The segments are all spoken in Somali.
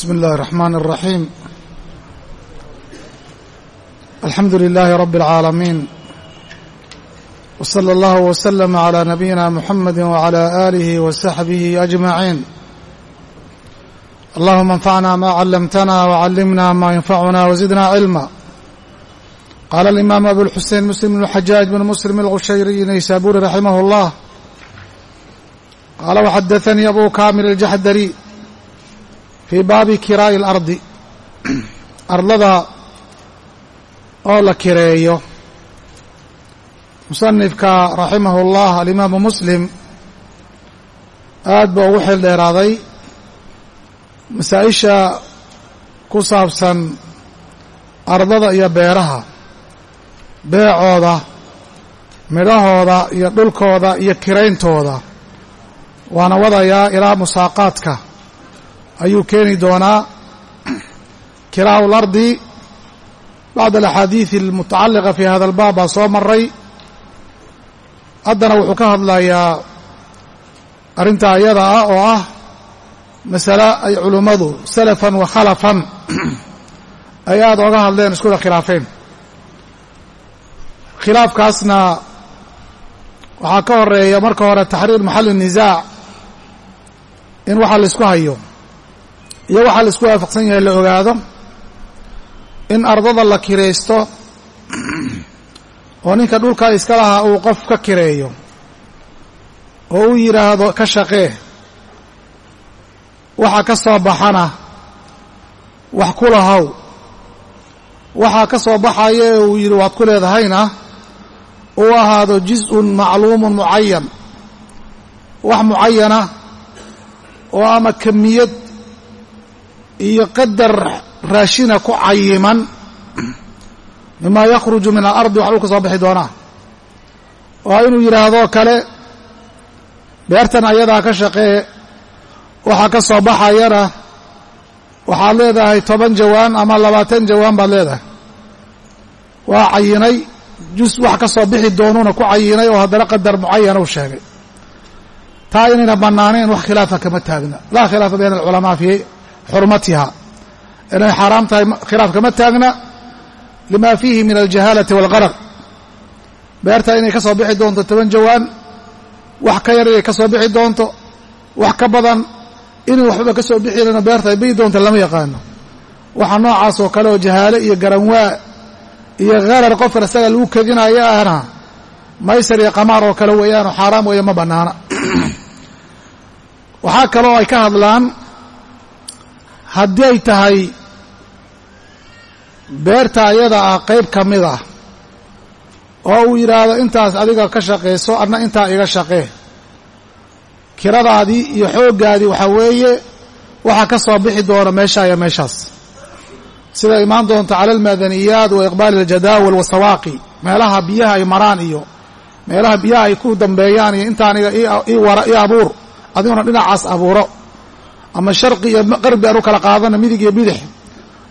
بسم الله الرحمن الرحيم الحمد لله رب العالمين وصلى الله وسلم على نبينا محمد وعلى آله وصحبه أجمعين اللهم انفعنا ما علمتنا وعلمنا ما ينفعنا وزدنا علما قال الإمام أبو الحسين مسلم بن الحجاج بن مسلم الغشيري نيسابوري رحمه الله قال وحدثني أبو كامل الجحدري fii baabi kiraa'i alardi. Ardada oo la kireeyo. Musanifka raximahu اllah alimaamu muslim aad ba ugu xil dheeraaday. Masaa-isha ku saabsan ardada iyo beeraha. Beecooda midhahooda iyo dhulkooda iyo kirayntooda waana wadayaa ilaa musaaqaadka ayuu keeni doonaa kiraa'u lardi bacd alaxaadiidi almutacalliqa fi hada albaab baa soo maray haddana wuxuu ka hadlayaa arrintaa iyada ah oo ah masale ay culummadu salafan wa khalafan ay aada oga hadleen iskuna khilaafeen. Khilaafkaasna waxaa ka horreeya marka hore taxriir maxalli nisaac in waxaa la isku hayo iyo waxaa la isku waafaqsan yahay la ogaado in ardada la kiraysto oo ninka dhulka iska lahaa uu qof ka kireeyo oo uu yidhaahdo ka shaqee waxa ka soo baxana wax ku lahow waxaa ka soo baxaya ee uu yidhi waad ku leedahayna? Uu ahaado juz-un macluumun mucayan wax mucayana oo ama kamiyad iyo qadar raashina ku cayiman mima yakhruju min alardi wax dhulka soo bixi doonaa. Waa inuu yidhaahdo kale beertan ayadaa ka shaqee waxaa ka soo baxayana waxaad leedahay toban jawaan ama labaatan jawaan baad leedahay. Waa cayinay jus wax ka soo bixi doonuuna ku cayinay oo haddana qadar mucayana u sheegay. Taa inayna bannaanayn wax khilaafa kama taagna. Laa khilaafa bayna alculamaa fi xurmatiha. Inay xaaraam tahay khilaaf kama taagna lima fiihi min aljahaalati waalqaraq beerta inay ka soo bixi doonto toban jawaan wax ka yar inay ka soo bixi doonto wax ka badan inay waxbaba ka soo bixinayno beerta ay bii doonta lama yaqaano. Waxa noocaas oo kale oo jahaale iyo garanwaa iyo qarar qofkan isaga lagu kedinayo ahna maysar iyo qamaar oo kale weeyaanoo xaaraam weeya ma bannaana. Waxaa kaloo ay ka hadlaan haddii ay tahay beerta ayada ah qayb ka mid ah oo uu yidhaahdo intaas adiga ka shaqayso adna intaa iga shaqee kiradaadii iyo xooggaadii waxaa weeye waxaa ka soo bixi doona meeshaa iyo meeshaas. Sida imaan doonta cala almadaniyaat wa iqbaali aljadaawal wasawaaqi meelaha biyaha ay maraan iyo meelaha biyaha ay ku dambeeyaan iyo inta aniga ii wara ii abuur adiguna dhinacaas abuuro ama sharqi iyo qarbi aan u kala qaadana midig iyo bidix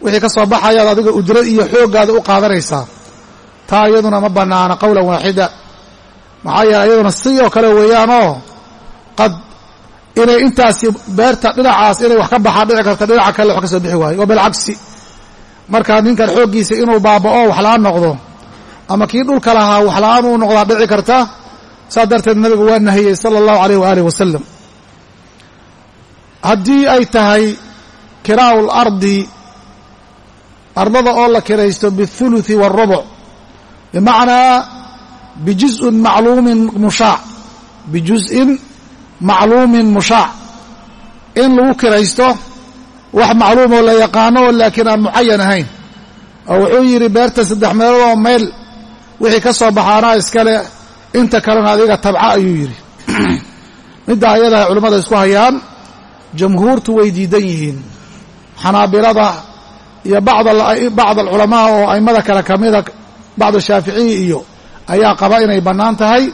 wixii ka soo baxayaad adiga ujro iyo xooggaada u qaadanaysaa taa iyaduna ma bannaana qowlan waaxida. Maxaa yeele iyaduna sidoo kale weeyaanoo qad inay intaasi beerta dhinacaas inay wax ka baxaan dhici karta dhinaca kale wax ka soo bixi waayo oo bilcagsi. Markaa ninkan xooggiisa inuu baaba'o waxla-aan noqdo ama kii dhulka lahaa waxla-aan uu noqdaa dhici karta saas darteed nabigu waa nahiyey sala allahu alayh waaalih wasalam haddii ay tahay kiraa'u lardi ardada oo la kiraysto biاthuluثi wاlrubuc bimacnaa bijuzءin macluumin mushaac bijuzءin macluumin mushaac in lagu kiraysto wax macluum oo la yaqaano laakiin aan mucayan ahayn oo wuxuu yidhi beerta saddex meelood oo meyl wixii ka soo baxaanaa iskale inta kalena adiga tabca ayuu yidhi midda ayada ay culimmada isku hayaan jamhuurtu way diidan yihiin. xanaabilada iyo bacd alculamaa oo a'immada kale ka mida bacd shaaficiyi iyo ayaa qaba inay bannaan tahay.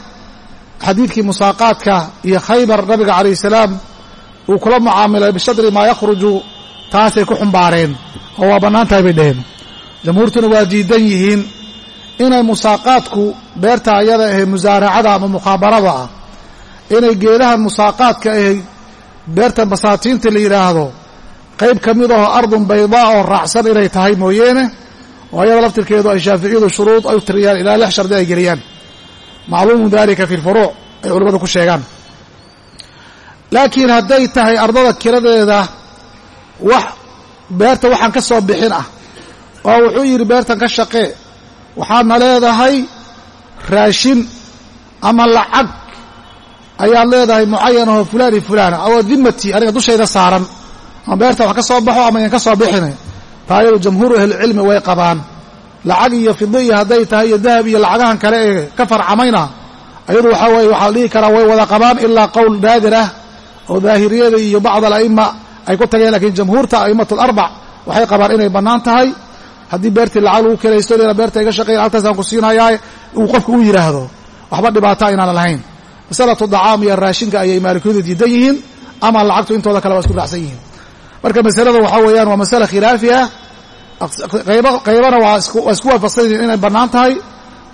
xadiidkii musaaqaadka iyo khaybar nabiga calayh salaam uu kula mucaamilay bishadri maa yakhruju taasay ku xumbaareen oo waa bannaan tahay bay dheheen jamhuurtuna waa diidan yihiin inay musaaqaadku beerta ayada ahe musaaracada ama mukhaabarada ah inay geedahan musaaqaadka ahe beertan basaatiinta la yidhaahdo qayb ka mid ahoo ardun baydaa oo raacsan inay tahay mooyeene oo ayada laftirkeedu ay shaaficiyadu shuruud ay u tiriyaan ilaa lix shardi ay geliyaan. Macluumu dalika fi lfuruuc ay culimmadu ku sheegaan. Laakiin hadday tahay ardada kiradeeda wax beerta waxaan ka soo bixin ah oo wuxuu yidhi beertan ka shaqee waxaadna leedahay raashin ama lacag ayaad leedahay mucayan ahoo fulaan iyo fulaana oo dimati aniga dushayda saaran. Ama beerta wax ka soo baxo ama yan ka soo bixina taa ayadu jamhuuru ahlicilmi way qabaan. Lacag iyo fidi iyo hadday tahay iyo dahab iyo lacagahan kale ee ka farcamayna ayadu waxaa weeye waxaa dhihi karaa way wada qabaan ilaa qowl naadir ah oo daahiriyada iyo bacd ala'ima ay ku tageen. Lakiin jamhuurta a'imatu alarbac waxay qabaan inay bannaan tahay. Haddii beertii lacag lagu kelaysto beerta iga shaqeyn haltaasaan ku siinayaa uu qofku u yidhaahdo waxba dhibaata inaan lahayn masalatu dacaam iyo raashinka ayay maalikiyadu diidan yihiin ama lacagtu intooda kale waa isku raacsan yihiin. Marka masalada waxaa weeyaan waa masale khilaafi ah qaybana waa isku waafaqsan yihiin inay bannaan tahay.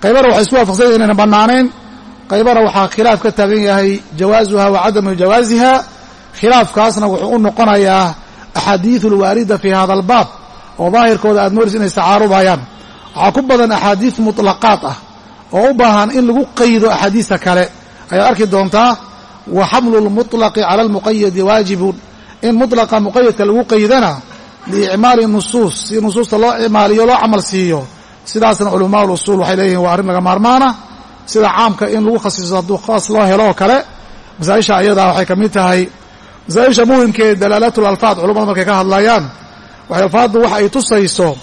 Qaybana waxay isku waafaqsan yihiin inayna bannaanayn. Qaybana waxaa khilaaf ka taagan yahay jawaazuha wa cadamu jawaasiha khilaafkaasna wuxuu u noqonayaa axaadiidu alwaarida fii hada albaab oo daahirkooda aad moodaysa inay istacaarubayaan waxaa ku badan axaadiid mutlaqaad ah oo u baahan in lagu qaydo axaadiista kale ayaad arki doontaa wa xamlu lmuطlaqi cala almuqayadi waajibun. In mutlaqa muqayadka lagu qaydana liicmaali nusuus si nusuusta loo icmaaliyo loo camal siiyo. Sidaasna culamaa usuul waxay leeyihiin waa arrin laga maarmaana. Sida caamka in lagu khasiiso hadduu khaas loo helo oo kale masaa-isha ayadaa waxay ka mid tahay. Masaa-isha muhimka ee dalaalatul alfaad culamada markay ka hadlayaan waxay alfaaddu waxa ay tusayso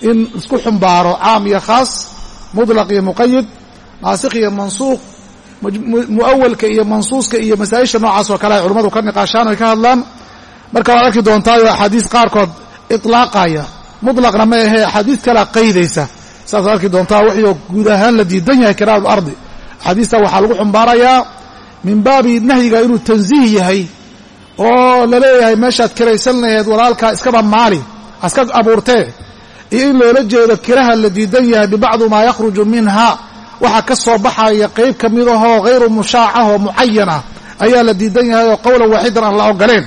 in isku xumbaaro caam iyo khaas mutlaq iyo muqayid naasikh iyo mansuuq mu'awalka iyo mansuuska iyo masaa-isha noocaas oo kale ay culimmadu ka niqaashaan oy ka hadlaan. Marka waad arki doontaayo axaadiis qaarkood itlaaqaya mutlaqna ma ahee axaadiis kalea qaydaysa. Saasaad arki doontaa wixii guud ahaan la diidan yahay kiraa'at alardi. Axaadiista waxaa lagu xumbaarayaa min baabi nahyiga inuu tansiih yahay oo la leeyahay meeshaad kiraysan laheed walaalkaa iskaba maali aska abuurtee. Iyo in loola jeedo kiraha la diidan yahay bibacdi maa yakhruju minha waxaa ka soo baxaya qayb ka mid ahoo hayru mushaacah oo mucayan ah ayaa la diidan yahay oo qowlan waaxidan aan la ogoleen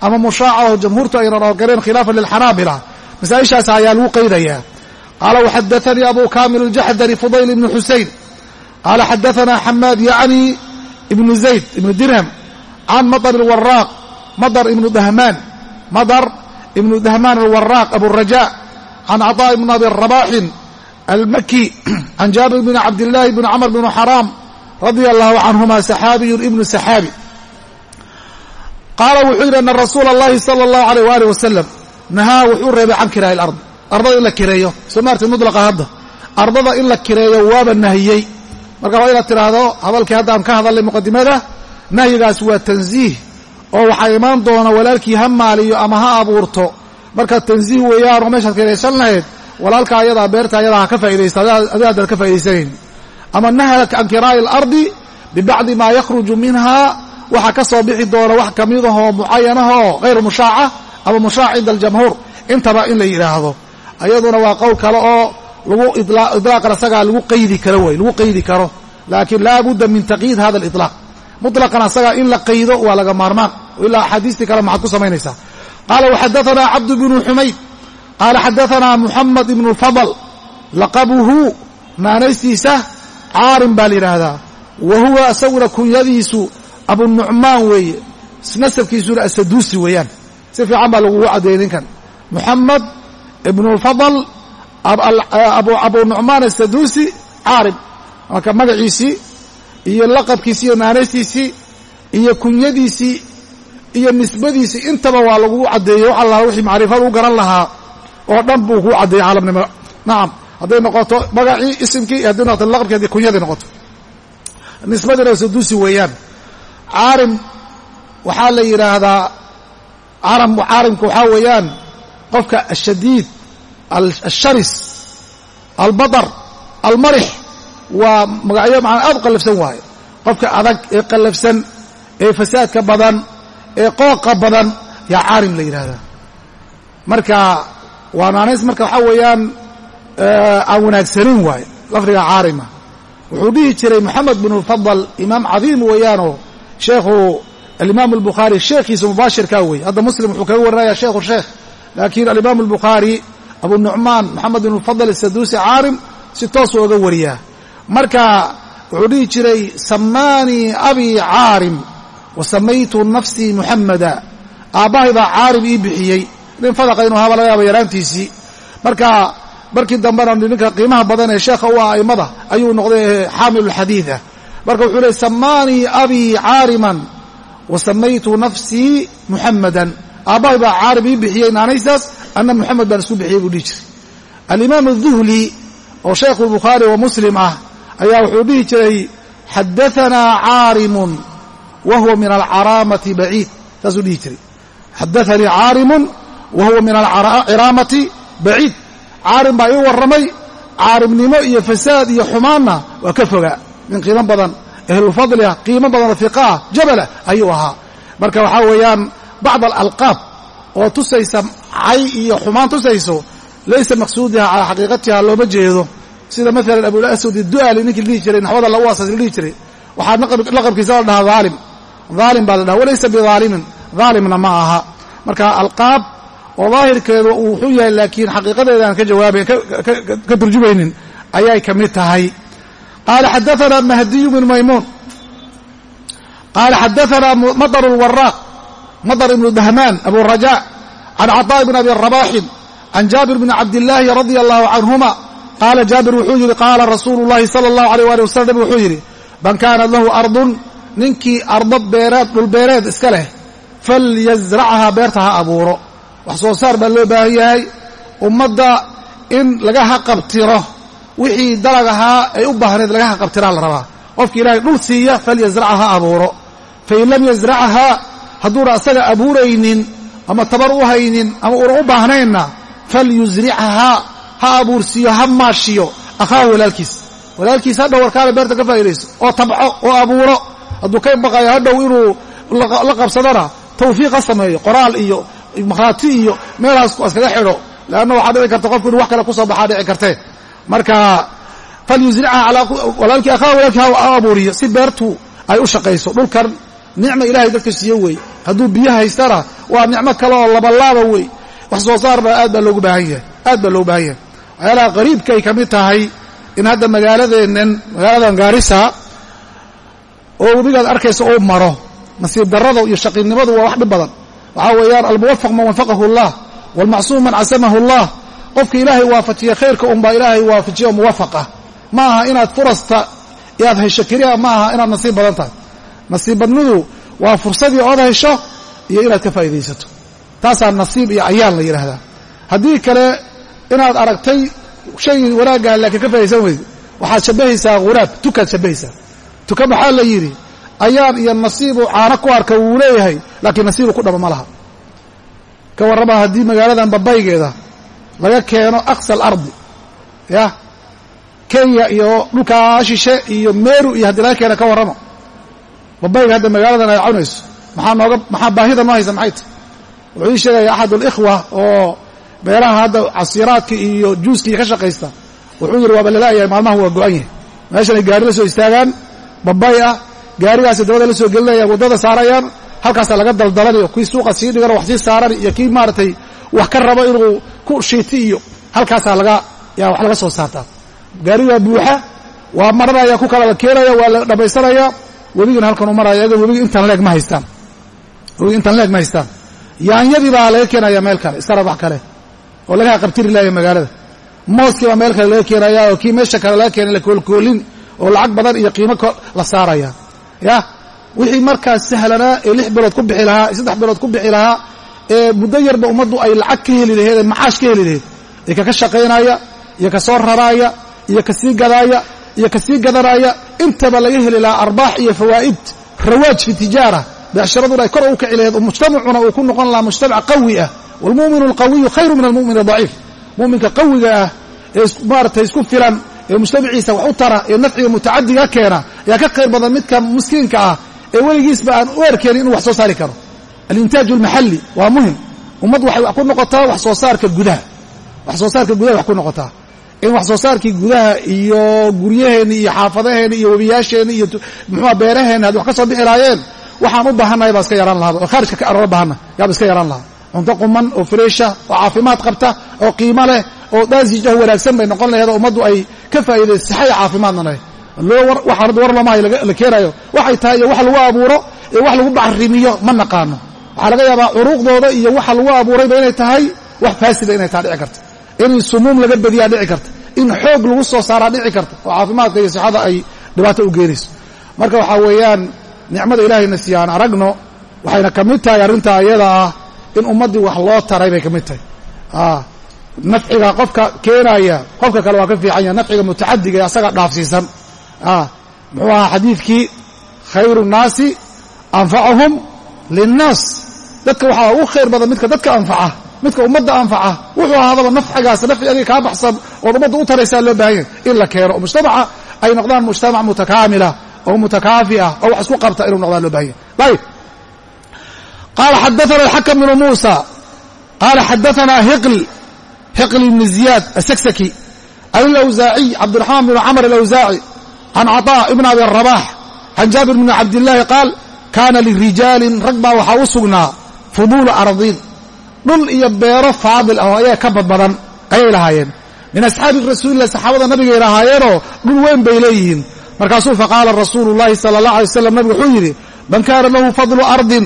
ama mushaaca oo jamhuurtu aynan ogoleen khilaafan lilxanaabila. Masaa-ishaas ayaa lagu qaydayaa qaala waxadaanii abu kamil aljaxdari fudayl ibnu xusein qaala xadaanaa xamaad yacni ibnu zayd ibnu dirham can madar alwaraaq madar ibnu dahmaan madar ibnu dahmaan alwaraaq aburaja can caطaa ibn abi rabaxin almaki can jaabir bn cabdillaahi bn camr bn xaraam radia allahu canhuma saxaabiyun ibnu saxaabi qaala wuxuu yidhi ana rasuula allahi sala allahu aleyh waali wasalam nahaa wuxuu reebay can kiraa'i alard ardada in la kireeyo soo maartid mutlaqa hadda? Ardada in la kireeyo waaba nahiyey. Marka waa inaad tidhaahdo hadalkii haddaan ka hadalnay muqadimada nahyigaas waa tansiih oo waxaa imaan doona walaalkii ha maaliyo ama ha abuurto. Marka tansiih weeyaan oo meeshaad kiraysan lahayd walaalka ayadaa beerta ayadaa ha ka faa'idaysta adi haddaad ka faa'idaysanayn ama nahya can kiraa'i alardi bibacdi maa yakhruju minha waxaa ka soo bixi doona wax ka mid ahoo mucayanahoo hayru mushaaca ama mushaac cinda aljamhuur intaba in la yidhaahdo ayaduna waa qowl kale oo lagu ilaaqan asagaa lagu qaydi karo wey lagu qaydi karo. Laakiin laa budda min taqyiid hada aliطlaaq muطlaqan asagaa in la qaydo waa laga maarmaan. Ilaa axaadiistii kale maxaad ku samaynaysaa qaala waxadaanaa cabd bnu xumayd qaala xadaanaa muxamed ibnu fadl laqabuhu naanaystiisa caarim baa la yidhaahdaa wa huwa isaguna kunyadiisu abunucmaan weeye nasabkiisuna asaduusi weeyaan si fiican baa lagugu caddeeyey ninkan muxamed ibnulfadl abu nucmaan asaduusi caarim marka magaciisii iyo laqabkiisii iyo naanaystiisii iyo kunyadiisii iyo nisbadiisii intaba waa lagugu caddeeyey wax alla wixii macrifada u garan lahaa oo dhan buu kuu caddeeyey caalamnimo. Nacam hadday noqoto magacii isimkii iyo hadday noqoto laqabkii haddii kunyaday noqoto nisbadiina asaduusi weeyaan caarim waxaa la yidhaahdaa caarimka waxaa weeyaan qofka ashadiid alsharis albadar almarix waa magacyo macnaa aad u qallafsan waaye. Qofka adag ee qallafsan ee fasaadka badan ee qooqa badan yaa caarim la yidhaahdaa. Marka waa naanays marka waxaa weeyaan aan wanaagsanin waaye lafdiga caarima. Wuxuu dhihi jiray moxamed bin lfadal imaam cadiim weeyaanoo sheekhu alimaam albukhaari sheekhiisa mubaashirkaa wey hadda muslim wuxuu kaga warinaya sheekhu sheekh laakiin alimaam albukhaari abu nucmaan moxamed bin fadl saduusi caarim si toosuu oga wariyaa. Marka wuxuu dhihi jiray samaanii abii caarim wa samaytu nafsii muxamada aabbahay baa caarim ii bixiyey nin fadaqa inuu haba laga yaaba yaraantiisii. Marka markii dambena ninka qiimaha badan ee sheekha u ah a'immada ayuu noqday xaamilulxadiid ah marka wuxuu leey samaanii abii caariman wa samaytu nafsii muxamadan aabbahay baa caarim ii bixiyey naanaystaas anna muxamed baan isku bixiyey buu dhihi jiray. Alimaam aduhli oo shaykhu bukhaari wa muslim ah ayaa wuxuu dhihi jiray xadaanaa caarimun wa huwa min alcaraamati baciid. Saasuu dhihi jiray. Xadaanii caarimun wa huwa min alciraamati baciid caarim baa ii warramay caarimnimo iyo fasaad iyo xumaanna waa ka fogaa min qiimo badan ahlulfadliah qiimo badanoo fiqaah jabalah ayuu ahaa marka waxaa weeyaan bacd alalqaab oo tusaysa cay iyo xumaan tusayso laysa maqsuudiha calaa xaqiiqatiha looma jeedo sida maalan abulaswad idu'ali ninkii la dhihi jiray naxwada lagu asaas la dhihi jiray waxaa laqabkiisa la dhahaa haalim haalim baa la dhaha walaysa bihaalimin haalimna ma aha marka alqaab oo daahirkeedu uu wuxuu yahay laakiin xaqiiqadeeda ka jawaabayn ka turjumaynin ayay ka mid tahay. Qaala xadaana mahdiyu bn maymuun. Qaala xadaana madar lwaraaq madar ibnu dahmaan abu raja can caطaa bn abi rabaxin can jaabir bni cabdillaahi radia allahu canhuma qaala jaabir wuxuu yidhi qaala rasuulu llahi sala allahu aleyh wali wasalam nabig wuxuu yidhi man kaanat lahu ardun ninkii ardo beereed dhulbeereed iska leh falyasrachaa beerta ha abuuro wax soo saar baa loo baahan yahay. Ummadda in laga haqabtiro wixii dalag ahaa ay u baahneed laga haqabtiraa la rabaa. Qofki ilaahay dhul siiya falyasracha ha abuuro. Fain lam yasrachahaa hadduuna asaga abuuraynin ama tabar u haynin ama una u baahnaynna falyusrichahaa ha abuursiiyo ha maashiyo akhaahu walaalkiis. Walaalkiis hadhow warkaale beerta ka faa'idayso oo tabco oo abuuro. Hadduu ka baqayo hadhow inuu la qabsadona tawfiiq ha sameeyo qoraal iyo makhraati iyo meelahaas iskaga xidho. Leanna waxaa dhici karta qofku inu wax kale ku soo baxaa dhici kartee. Marka falyusricha walaalkii akhahu walaalkii ha abuuriyo si beertu ay u shaqayso. Dhulkan nicma ilahay dadka siiyo wey. Hadduu biyo haystana waa nicmo kale oo labalaaba wey. Wax soo saarna aad baa loogu baahan yahay. Aad baa loogu baahan yahay. Waxyaalaha qariibkaay ka mid tahay in hadda magaaladeennan magaaladan gaarisa oo webigaad arkaysa uu maro nasiib darrada iyo shaqiibnimadu waa wax dhib badan waxaa weeyaan almuwafaq man wafaqahu allah waalmacsuum man casamahu allah. Qofka ilaahay waafajiya khayrka unbaa ilaahay waafajiya oo muwafaq ah ma aha inaad furasta iaad hesho keliya ma aha inaad nasiib badan tahay. Nasiib badnidu waa fursadii ood hesho iyo inaad ka faa'iidaysato. Taasaa nasiib iyo ayaan la yidhaahdaa haddii kale inaad aragtay shaygii wanaaggaa laakiin ka faa'idaysan weyde waxaad shabbahaysaa huraab tukaad shabbahaysaa tuka maxaa la yidhi ayaan iyo nasiibu caano ku arka wuu leeyahay laakiin nasiibu ku dhama ma laha. Ka warrama haddii magaaladan babaygeeda laga keeno aqsa alardi yah kenya iyo dhulkaa shishe iyo meru iyo haddii laga keena ka warramo. Babayga hadda magaaladan ay cawnayso maxaa nooga maxaa baahida noo haysa maxay tahy wuxuu ii sheegaya axad alikhwa oo meelaha hadda casiiraadka iyo juuskii ka shaqaysta. Wuxuu yidhi waaba lala'yahay maalmaha waa go'an yahay. Meeshan ay gaari la soo istaagaan babay ah gaarigaasi dabada la soo gelinayaan waddada saarayaan halkaasaa laga daldalanayo kii suuqa sii dhigano wax sii saaran iyo kii maaragtay wax ka rabo inuu ku shiiti iyo halkaasaa laga yaa wax laga soo saartaa gaarigaa buuxa waa maranaya ku kala la keenaya waa la dhammaysanaya webigina halkan u maraya iyagoo webiga intan leeg ma haystaan. Webiga intan leeg ma haystaan. Yaanyadii baa laga keenaya meel kale iska wax kale oo laga qabtiri laaya magaalada. Mooskii baa meel kale laga keenaya oo kii meesha kale laga keenay la koolkoolin oo lacag badan iyo qiimo la saaraya yah wixii markaas sahlanaa ee lix bilood ku bixi lahaa saddex bilood ku bixi lahaa ee muddo yarba ummaddu ay lacag ka heli laheed ee macaash ka heli laheed ee kaka shaqaynaya iyo ka soo raraaya iyo ka sii gadaaya iyo ka sii gadanaya intaba laga heli lahaa arbaax iyo fawaa'id rawaaj fi tijaara beecsharaduna ay kor u kici laheed mujtamacuna uu ku noqon lahaa mujtamac qawi ah. Waalmu'minu alqawiyu khayru min almu'min adaciif mu'minka qawiga ah ee maaratay isku filan ee mujtamaciisa wax u tara ee nafciga mutacadiga keena ayaa ka khayr badan midka miskiinka ah ee weligiisba aan u erkeenin inuu wax soo saari karo. Alintaaju almaxalli waa muhiim. Ummad waxay wax ku noqotaa wax soo saarka gudaha. Wax soo saarka gudaha wax ku noqotaa in wax soo saarkii gudaha iyo guryaheenni iyo xaafadaheenni iyo webiyaasheenni iyo muxuua beeraheenni haddi wax ka soo bixi lahaayeen waxaan u baahannahay baa iska yaraan lahaa. Oo khaarijka ka aroora baahana yaaba iska yaraan lahaa cunto quman oo freesha oo caafimaad qabta oo qiimo leh oo daasij ah wanaagsan bay noqon laheed oo ummaddu ay ka faa'iidaysa saxa iyo caafimaadna leh. Waxaan hadda war lamahay la keenayo waxay tahay iyo wax lagu abuuro iyo wax lagu bacrimiyo ma naqaano. Waxaa laga yaabaa curuuqdooda iyo waxa lagu abuurayba inay tahay wax faasida inay taha dhici karta. In sumuum laga badiyaa dhici karta. In xoog lagu soo saaraa dhici karta oo caafimaadka iyo sixada ay dhibaato u geenayso. Marka waxaa weeyaan nicmada ilaahayna siiya aan aragno waxayna ka mid tahay arrintaa iyada ah in ummaddii wax loo taray bay ka mid tahay. Nafciga qofka keenaya qofka kale waa ka fiican yahay nafciga mutacadiga ee asaga dhaafsiisan. Muxuu ahaa xadiidkii khayru nnaasi anfacahum linnaas. Dadka waxaa ugu khayr badan midka dadka anfaca midka ummadda anfaca wuxuu ahaadaba nafcigaas nafci adiga kaa baxsan ood ummadda u taraysaa loo baahan yahay in la keeno. Oo mujtamaca ay noqdaan mujtamac mutakaamila oo mutakaafi ah oo wax isku qabta inuu noqdaan loo baahan yahay. Ayib qaala xadaana alxakam bnu muusa qaala xadaana hiql hiql ibni ziyaad asaksaki an alawsaaciy cabdiraxmaan bn camr alawsaaci can caطaa ibn abi rabax can jaabir bni cabdillaahi qaal kaana lirijaalin rag baa waxaa u sugnaa fuduulu ardiin dhul iyo beero faadil ah oo ayaga ka badbadan ayay lahaayeen min asxaabi rasuulilah saxaabada nabigay lahaayeenoo dhul weyn bay leeyihiin markaasuu faqaala rasuulu llahi sala allah alay waslam nabigu wuxuu yidhi man kaana lahu fadlu ardin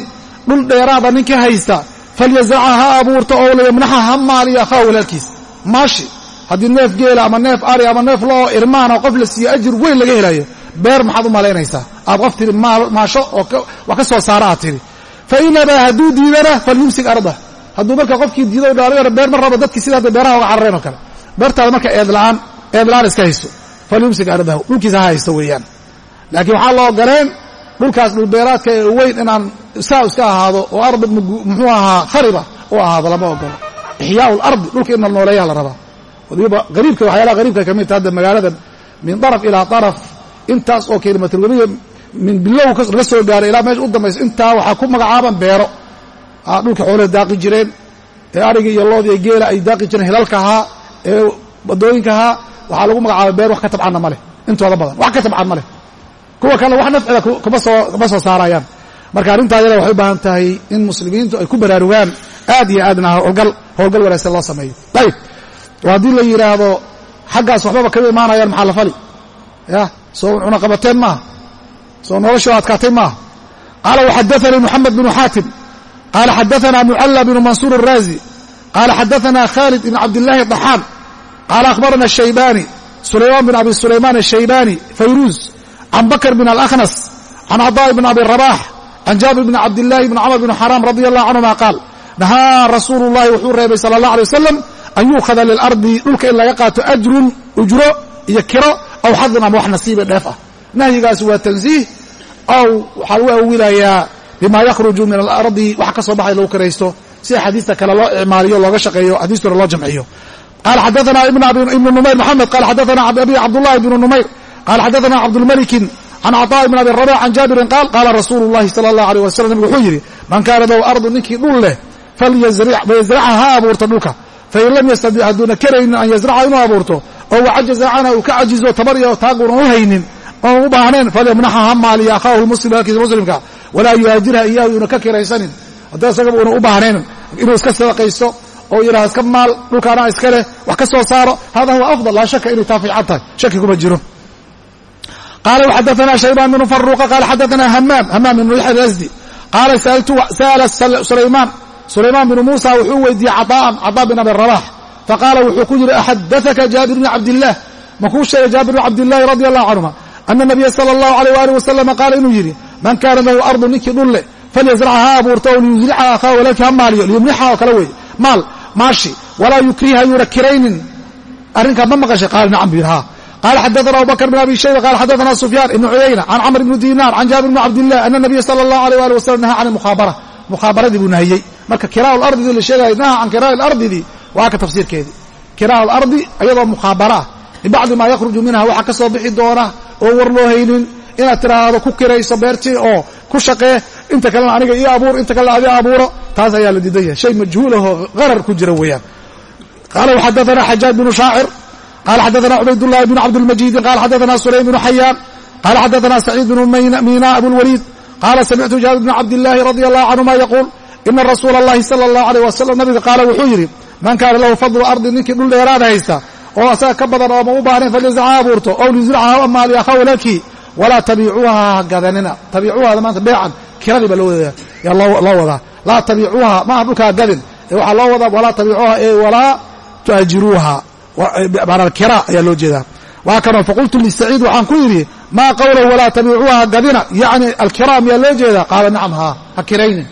dhul dheeraada ninkii haysta falyasracha ha abuurto oo layamnaxa ha maaliyo akhaa walaalkiis. Maashi haddii neef geela ama neef ari ama neef loo irmaana qof la siiyo ajir weyn laga helayo beer maxaad u malaynaysaa. Aad qof tidhi maasho oo wax ka soo saara aad tidhi. Fa inabaa hadduu diidana falyumsik ardah hadduu marka qofkii diido dhaalinyaro beer ma rabo dadkii sida hadda beeraha uga carareen oo kale. Beertaada marka eedla'aan eedla'aan iska hayso. Falyumsik ardahu dhulkiisa ha haysto weeyaan. Laakiin waxaa la ogoleen dhulkaas dhulbeeraadka ee weyn inaan saa iska ahaado oo ardi muxuu ahaa khariba u ahaado lama ogolo ixyaau lardi dhulka in la nooleeyaa la rabaa. Waliba qariibka waxyaalaha qariibka ka mid ta hadda magaaladan min daraf ilaa daraf intaas oo kelimatulweliya min bilow laga soo gaaray ilaa meesha u dambayso intaa waxaa ku magacaaban beero. Dhulka xoolaha daaqi jireen ee arigii iyo loodii iyo geela ay daaqi jireen hilalka ahaa ee waddooyinka ahaa waxaa lagu magacaaba beer wax ka tabcanna ma leh. Intooda badan wax ka tabcan ma leh kuwa kalena wax nafcida kuma soo saarayaan. Marka arrintaa yada waxay u baahan tahay in muslimiintu ay ku baraarugaan aad iyo aadna howlgal howlgal wanaagsan loo sameeyo. Ayib. Oo haddii la yidhaahdo xaggaas waxbaba kama imaanayaan maxaa la fali? Ya soo cunaqabateen maaha soo noloshoo adkaatay maaha qaala waxadaanii muxamed bnu xaatim. Qaala xadaanaa mucalla binu mansuur araazi qaala xadaanaa khaalid ibn cabdillahi daxaan. Qaala akhbarana shaybani sulaymaan bn abi sulaymaan ashaybani fayruuz can bakr bn alأkhnas can caطاء bn abi rabax can jaabir bn cabdillaahi bn camr bn xaraam radi allahu canهuma qaal nahaa rasuulu اllahi wuxuu reebay sala اllah alay wasalam an yuukhada lilardi dhulka in laga qaato ajrun ujro iyo kiro aw xadun ama wax nasiibe dheef ah nahyigaasi waa tansiih aw waxaa lagu awilayaa bima yakhruju min alardi wax ka soo baxay lagu kiraysto si axaadiista kale loo icmaaliyo looga shaqeeyo xadiistuna loo jamciyo qala xadaana ibnu numayr moxamed qala xadaana abi cabdullahi bnu numayr qala xadaana cabdulmalikin can caطاء bn abi rabax can jaabirin qaal qaala rasuulu اllahi salى اllah alيه wasalam nabigu wuxuu yidhi man kaana lahu ardu ninkii dhul leh falyazracha ha abuurto dhulka fain lam yastadic hadduuna karaynin an yazraca inuu abuurto oo wacajaza canha uu ka cajizo tabar iyo taaguuna u haynin oon u baahnayn falyamnaxa ha maaliya akhaahu lmuslim halkiisa muslimka walaa yuhaajirha iyahu yuuna ka kiraysanin haddii isagaba una u baahnayn inuu iska sadaqaysto oo yidhaha iska maal dhulkaana iska leh wax ka soo saaro hada huwa afdal laa shaka inay taa fiican tahay shaki kuma jiro qala xadaana shaybaan bn faruqa qala xadaana hamaam hamaam ibn lxd asdi qaala sa'ala sulaymaan sulaymaan bnu muusa wuxuu weydiiyey caطaa'an caطaa bin abi rabax faqaala wuxuu ku yidhi axadaka jaabir bn cabdilah makuu sheegay jaabir bn cabdilahi radi allahu canhuma ana nabiya sala allahu alayh ali wasalam qaala inuu yidhi man kaana lahu ardu ninkii dhul leh falyazracha ha abuurto liyuzricha akhaahu walaalkii ha maaliyo liyumnixa oo kale weeye maal maashi walaa yukriha yuuna kiraynin arrinkaa ma maqashay qaala nacam buyidhi ha qala xadaana abubakr bn abi shayba qala xadaana sufyaan ibnu cuyayna can camr ibni dinar can jaabir bni cabdillah ana nabiya sala allahu alayh wali wasalam nahaa can mukhaabara mukhaabaradii buu nahiyey marka kiraa lardidii la sheegaya naha can kiraa lardidii waa ka tafsiirkeedii kiraa lardi iyadoo mukhaabara ah bibacdi maa yakhruju minha waxaa ka soo bixi doona oo war loo haynin inaad tiraahdo ku kirayso beertii oo ku shaqee inta kalena aniga ii abuur inta kalena adi abuuro taas ayaa la diidan yahay shay majhuulahoo qarar ku jira weeyaan qaala xadaana xajaaj bnu shaacir qala xadaana cubaydاllahi bn cabdاlmajidi qala xadaana sulaym bnu xayaan qala xadaana saciid bnu mina abulwaliid qaala samictu jaabir bna cabdillaahi radia allahu canhuma yaquul ina rasuula allahi sala allahu aleyh wasalam nabiga qaala wuxuu yidhi man kaana lahu fadlu ardi ninkii dhul dheeraada haysta oo asaga ka badan ooma u baahnayn falyasca ha abuurto ow liyusricha ha amaaliyo akhaa walaalkii walaa tabiicuuha ha gadanina tabiicuuhada maanta beecan kiradii baa loo wadaya yaa loo wadaa laa tabiicuuha maaha dhulkaa gadin ee waxaa loo wadaa walaa tabiicuuha ee walaa tu'ajiruuha maanaa kira ayaa loo jeedaa. Waa kanoo faqultu lisaciid waxaan ku yidhi maa qawlahu walaa tabiicuuha gadina. Yacni alkiraam yaa loo jeedaa? Qaala nacam haa ha kiraynin.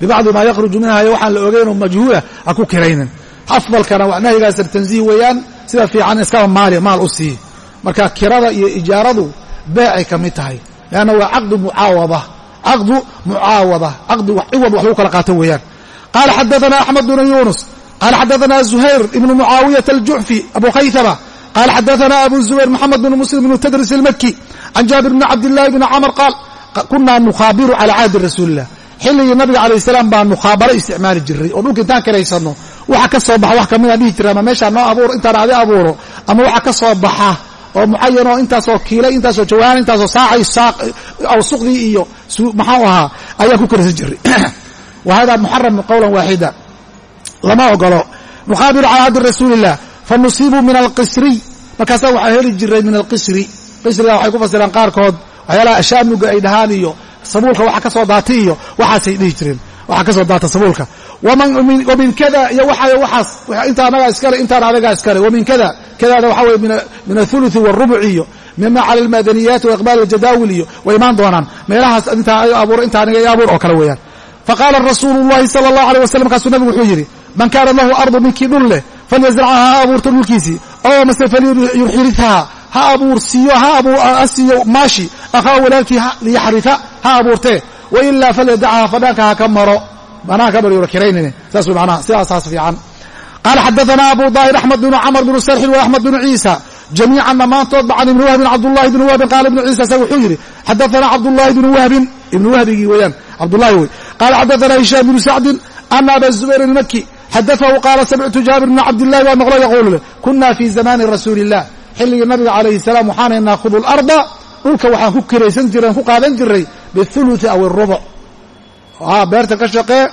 Bibacdi maa yakhruju minha iyo waxaan la ogeyn oo majhuula ha ku kiraynin. Afdalkana waa nahyigaas tanziih weeyaan sida fiican iskaba maali maal u sii. Marka kirada iyo ijaaradu beecay ka mid tahay. Leanna waa caqdu mucaawada caqdu mucaawada caqdi ciwad wax lagu kala qaato weeyaan. Qaala xadaana axmed bnu yunus qaala xadaana zuhayr ibnu mucaawiyata aljucfi abu khaytama qaala xadaana abu zubayr moxamed bn muslim bnu tadris ilmaki can jaabir bni cabdillahi bni camr qaal kunaa nukhaabiru cala cahdi rasuuli illah xilligii nabiga calayh salaam baan mukhaabaro isticmaali jiray oo dhulka intaan karaysano waxa ka soo baxa wax kamidaan dhihi jira ama meeshaa noo abuuro intaan adi abuuro ama waxa ka soo baxa oo mucayanoo intaasoo kiilay intaasoo jawaan intaasoo saacay awsuqdii iyo maxau ahaa ayaan ku karaysan jiray wa hada muxaram qowlan waaxida lama ogolo nukhaabiru calaa cabdi rasuuliillah fa nusiibu min alqisriy markaasaa waxaa heli jiray min alqisri. Qisriga waxay ku fasiraan qaarkood waxyaalaha ashaamuga ay dhahaan iyo sabuulka waxa ka soo daata iyo waxaasay dhihi jireen. Waxa ka soo daata sabuulka. Wamin kada iyo waxay waxaas inta anagaa iskale intaan adagaa iskale. Wamin kada kadaada waxa weye min athuluthi warubuc iyo mima cala almadaniyaati wa iqbaal aljadaawil iyo way imaan doonaan. Meelahaas intaa abuur inta aniga abuur oo kale weeyaan. Faqaala rasuulu llahi sala allahu aleyh wasalam kaasuu nabigu wuxuu yidhi man kaana lahu ardu ninkii dhul leh falyasracha ha abuurto dhulkiisii oo mase falyurxilitha ha abuursiiyo ha siiyo maashi akhaa walaalkii liyaxrita ha abuurtee wailaa falyadacha fadhaanka ha ka maro. Manaa ka maro kiraynine saas manaa sidaasaas fiican. Qaala xadaana abu daahir axmed bnu camr bnu sarxin wa axmed bnu ciisa. Jamiican dhammaantoodba can ibni wahbin cabdullahi bni wahbin qaala ibnu ciisa sa wuxuu yidhi xadaana cabdullahi bnu wahbin. Ibnu wahbigii weeyaan cabdullahi wey qaala xadaana hishaam bnu sacdin ana aba zubayr ilmaki xadaahu qaala samictu jaabir bna cabdillahi baa maqlo yaquulu leh kuna fii zamaani rasuuli illah xilligii nabiga calayhi salaam waxaanay naahudu larda dhulka waxaan ku kiraysan jiray ku qaadan jiray biuluثi aw irubuc beerta ka shaqee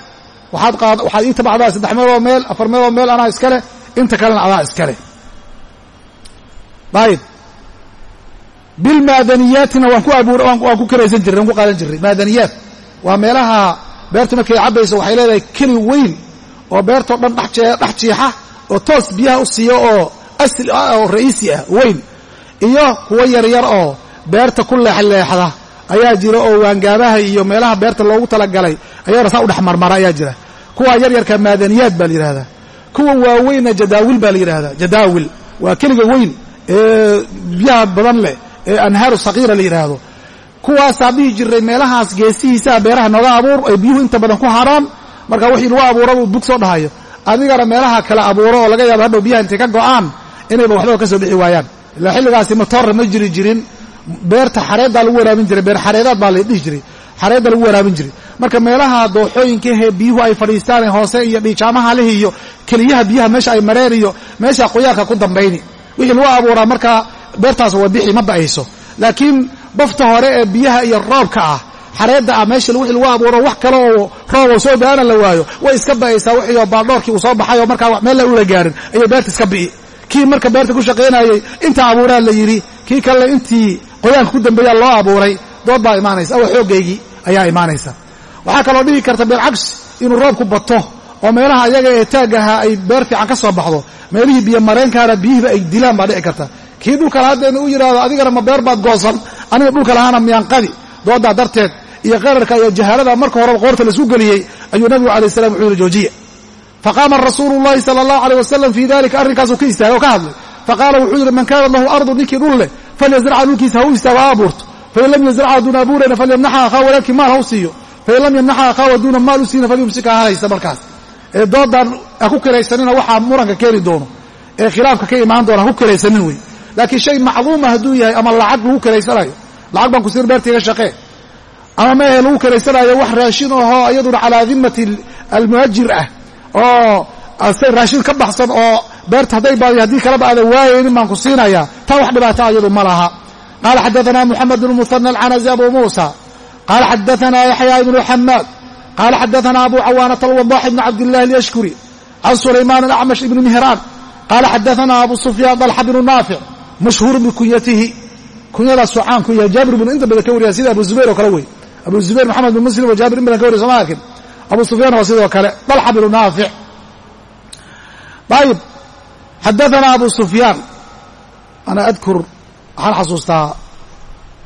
waxaad ii tabacdaa saddex meeloo meel afar meeloo meel anaa iskale inta kalena adaa iskale ayib bilmaadaniyatina waan ku abuur waan ku kiraysan jiray waan ku qaadan jiray maadaniyaat waa meelaha beertu markay cabbayso waxay leedahay keli weyn oo beertao dhan dhex jiixa oo toos biyaha u siiyo oo asli ah oo ra'iisi ah weyn. Iyo kuwo yaryar oo beerta ku leexleexda ayaa jira oo waangaabaha iyo meelaha beerta loogu talagalay ayagona saa u dhex marmara ayaa jira. Kuwa yaryarka maadaniyaad baa la yidhahdaa kuwa waaweynna jadaawil baa la yidhahdaa jadaawil. Waa keliga weyn ee biyaha badan leh ee anhaaru sakiira la yidhaahdo kuwaasaa dhihi jiray meelahaas geesihiisaa beeraha nooga abuur ay biyuhu inta badan ku haraan marka wixii lagu abuuraba uu bug soo dhahayo adigana meelaha kale abuuro oo laga yaabo hadhow biyaha intay ka go'aan inayba waxbaba ka soo bixi waayaan. Ilaa xilligaasi matoorra ma jiri jirin. Beerta xareeddaa lagu waraabin jiray beer xareedaad baa la dhihi jiray. Xareedda lagu waraabin jiray. Marka meelaha dooxooyinkahe biyuhu ay fadhiistaane hoose iyo dhiijaamaha leh iyo keliyaha biyaha meesha ay mareen iyo meesha qoyaanka ku dambayni. Wixii lagu abuuraa markaa beertaas waa bixi ma ba'ayso. Laakiin bafta hore ee biyaha iyo roobka ah xareedda ah meesha wixii lagu abuuro wax kale oo rooboo soo daana la waayo. Way iska ba'aysaa wixii oo baaldhoorkii uu soo baxay oo markaa meel la ula gaarin. Ayay beerta iska bi'i. Kii marka beerta ku shaqaynayey inta abuuraa la yidhi kii kalena intii qoyaanka ku dambeeyaa loo abuuray dood baa imaanaysa awa xooggaygii ayaa imaanaysa. Waxaa kaloo dhihi karta beelcagsi inuu roobku bato oo meelaha ayaga ee taagaha ay beer fiican ka soo baxdo. Meelihii biyo mareenkaana biyihiiba ay dilaan baa dhici karta. Kii dhulka lahaaddeena u yidhaahdo adigana ma beer baad goosan aniga dhulka lahaana miyaan qadi. Dooddaa darteed iyo qararka iyo jahaalada marka horeba qoorta la isku geliyey ayuu nabigu alay salam wuxuu yihi joojiya faqaama rasuulu llahi sala allahu aleyh wasalam fii dalika arrinkaasuu ka istaagay oo ka hadlay. Faqaala wuxuu yidhi man kaana lahu ardu ninkii dhul leh falyasracha dhulkiisa ha u istaago ha abuurto. Fain lam yazracha haduuna abuurayna falyamnaxa akhaa walaalkii maal ha u siiyo. Fain lam yamnaxa akhaa haduuna maal u siina falyumsika ha haysta markaas. Ee doodaan ha ku kiraysanina waxaa muranka keeni doono. Ee khilaafka ka imaan doona ha ku kiraysanin wey. Laakiin shay macluuma hadduu yahay ama lacag lagu kiraysanayo lacag baan ku siin beertayga shaqee ama meehe lagu karaysanaayo wax raashin ahoo iyaduna calaa dimati almuhajir ah. Oo raashin ka baxsan oo beerta hadday baadiy haddii kalaba aadan waayaynin baan ku siinayaa taa wax dhibaata ah iyadu ma laha. Qaala xadaanaa muxamed bn muhana alcanazi abu muusa. Qaala xadaanaa yaxyaa ibnu xamaad qaala xadaanaa abu cawaanata alwadax ibn cabdillahi alyashkuri. Can sulaymaan alacmash ibni mihraan. Qaala xadaanaa abu sufyaan dalxa bnu naafic mashhuurun bikunyatihi kunyadaasuu caan ku yahay jaabir bnu inta badan ka wariyay sida abu zubayr oo kale wey abu zubayr maxamed bin muslim oo jaabir in badan ka wariya soma arkin abu sufyaan waa sidoo kale. Dalxa bnu naafic ayib xadaثna abu sufyaan ana adkur waxaan xasuustaa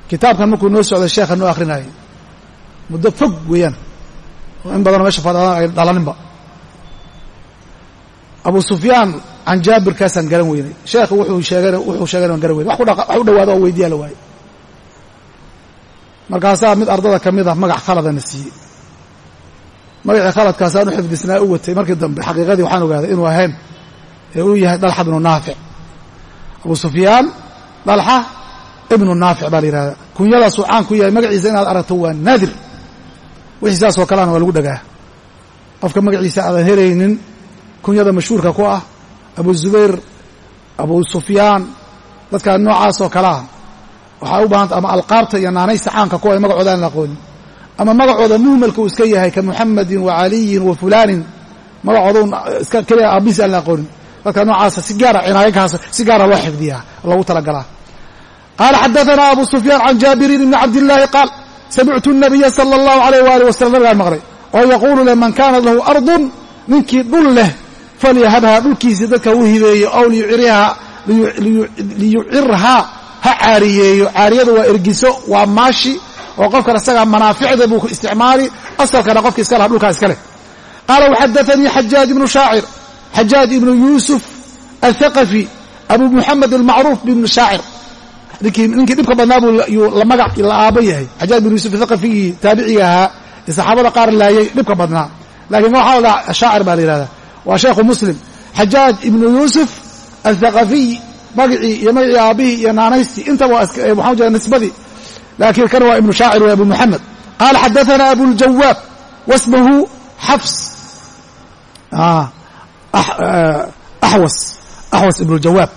kitaabkan markuu noo socday sheekha noo akrinayay muddo fog weeyaan. Oo in badanoo meesha fadadaan ay dhalaninba abu sufyaan can jaabirkaasaan garan weynay. Sheekha wuxuu sheegana wuxuu sheegana waan garan weynay. Wax u dhawaado oo weydiyaa la waayey markaasaa mid ardada ka mid ah magac khaladana siiyey magacii khaladkaasaan u xifdisnaa u watay markii dambe xaqiiqadii waxaan ogaaday inuu ahayn ee uu yahay dalxa ibnu naafic. Abu sufyaan dalxa ibnu naafic baa la yihahdaa kunyadaasuu caan ku yahay magaciisa inaad aragto waa naadir. Wixii saasoo kalena waa lagu dhagaa qofka magaciisa aadan helaynin kunyada mashhuurka ku ah abu zubayr abu sufyaan dadka noocaas oo kale ah waxaa u baahanta ama alqaabta iyo naanaysta caanka kuwa ay magacooda aan la aqoonin. Ama magacooda muhmalka uu iska yahay ka muxamadin wa caliyin wa fulaanin magacooda eh, iska keliya aabiis aan la aqoonin. Dadka noocaasa si gaara cinaayakaas si gaara loo xifdiyaa loogu talagalaa. Qaala xadaanaa abu sufyaan can jaabirin ibni cabdillaahi qaal samictu nabiya sala allahu alayh waali wasalam nabigaan maqlay oo yaquulu leh man kaanat lahu ardun ninkii dhul leh falyahabhaa dhulkiisii dadka u hibeeyey ow liyucirhaa ha caariyeeyo. Caariyadu waa ergiso waa maashi oo qofkan isagaa manaaficda buu isticmaali asalkana qofka iska laha dhulkaa iska leh. Qaala waxadaanii xajaaj ibnu shaacir. Xajaaj ibnu yuusuf athaqafi abu muxamed almacruuf bibnu shaacir. Ninkii dhibka badnaa buu la magac la aabo yahay. Xajaaj ibnu yuusuf athaqafigii taabiciga ahaa ee saxaabada qaar laayay dhibka badnaa. Lakiin waxaa la shaacir baa la yihahdaa waa sheekhu muslim. Xajaaj ibnu yuusuf athaqafiy magacii iyo magacii aabihii iyo naanaystii. Intaba waxaa jira nisbadii. Laakiin kan waa ibnu shaacir wa abu muxamed qaala xadaثana abuljawaab wasmahu xafs axwas axwas ibn ljawaab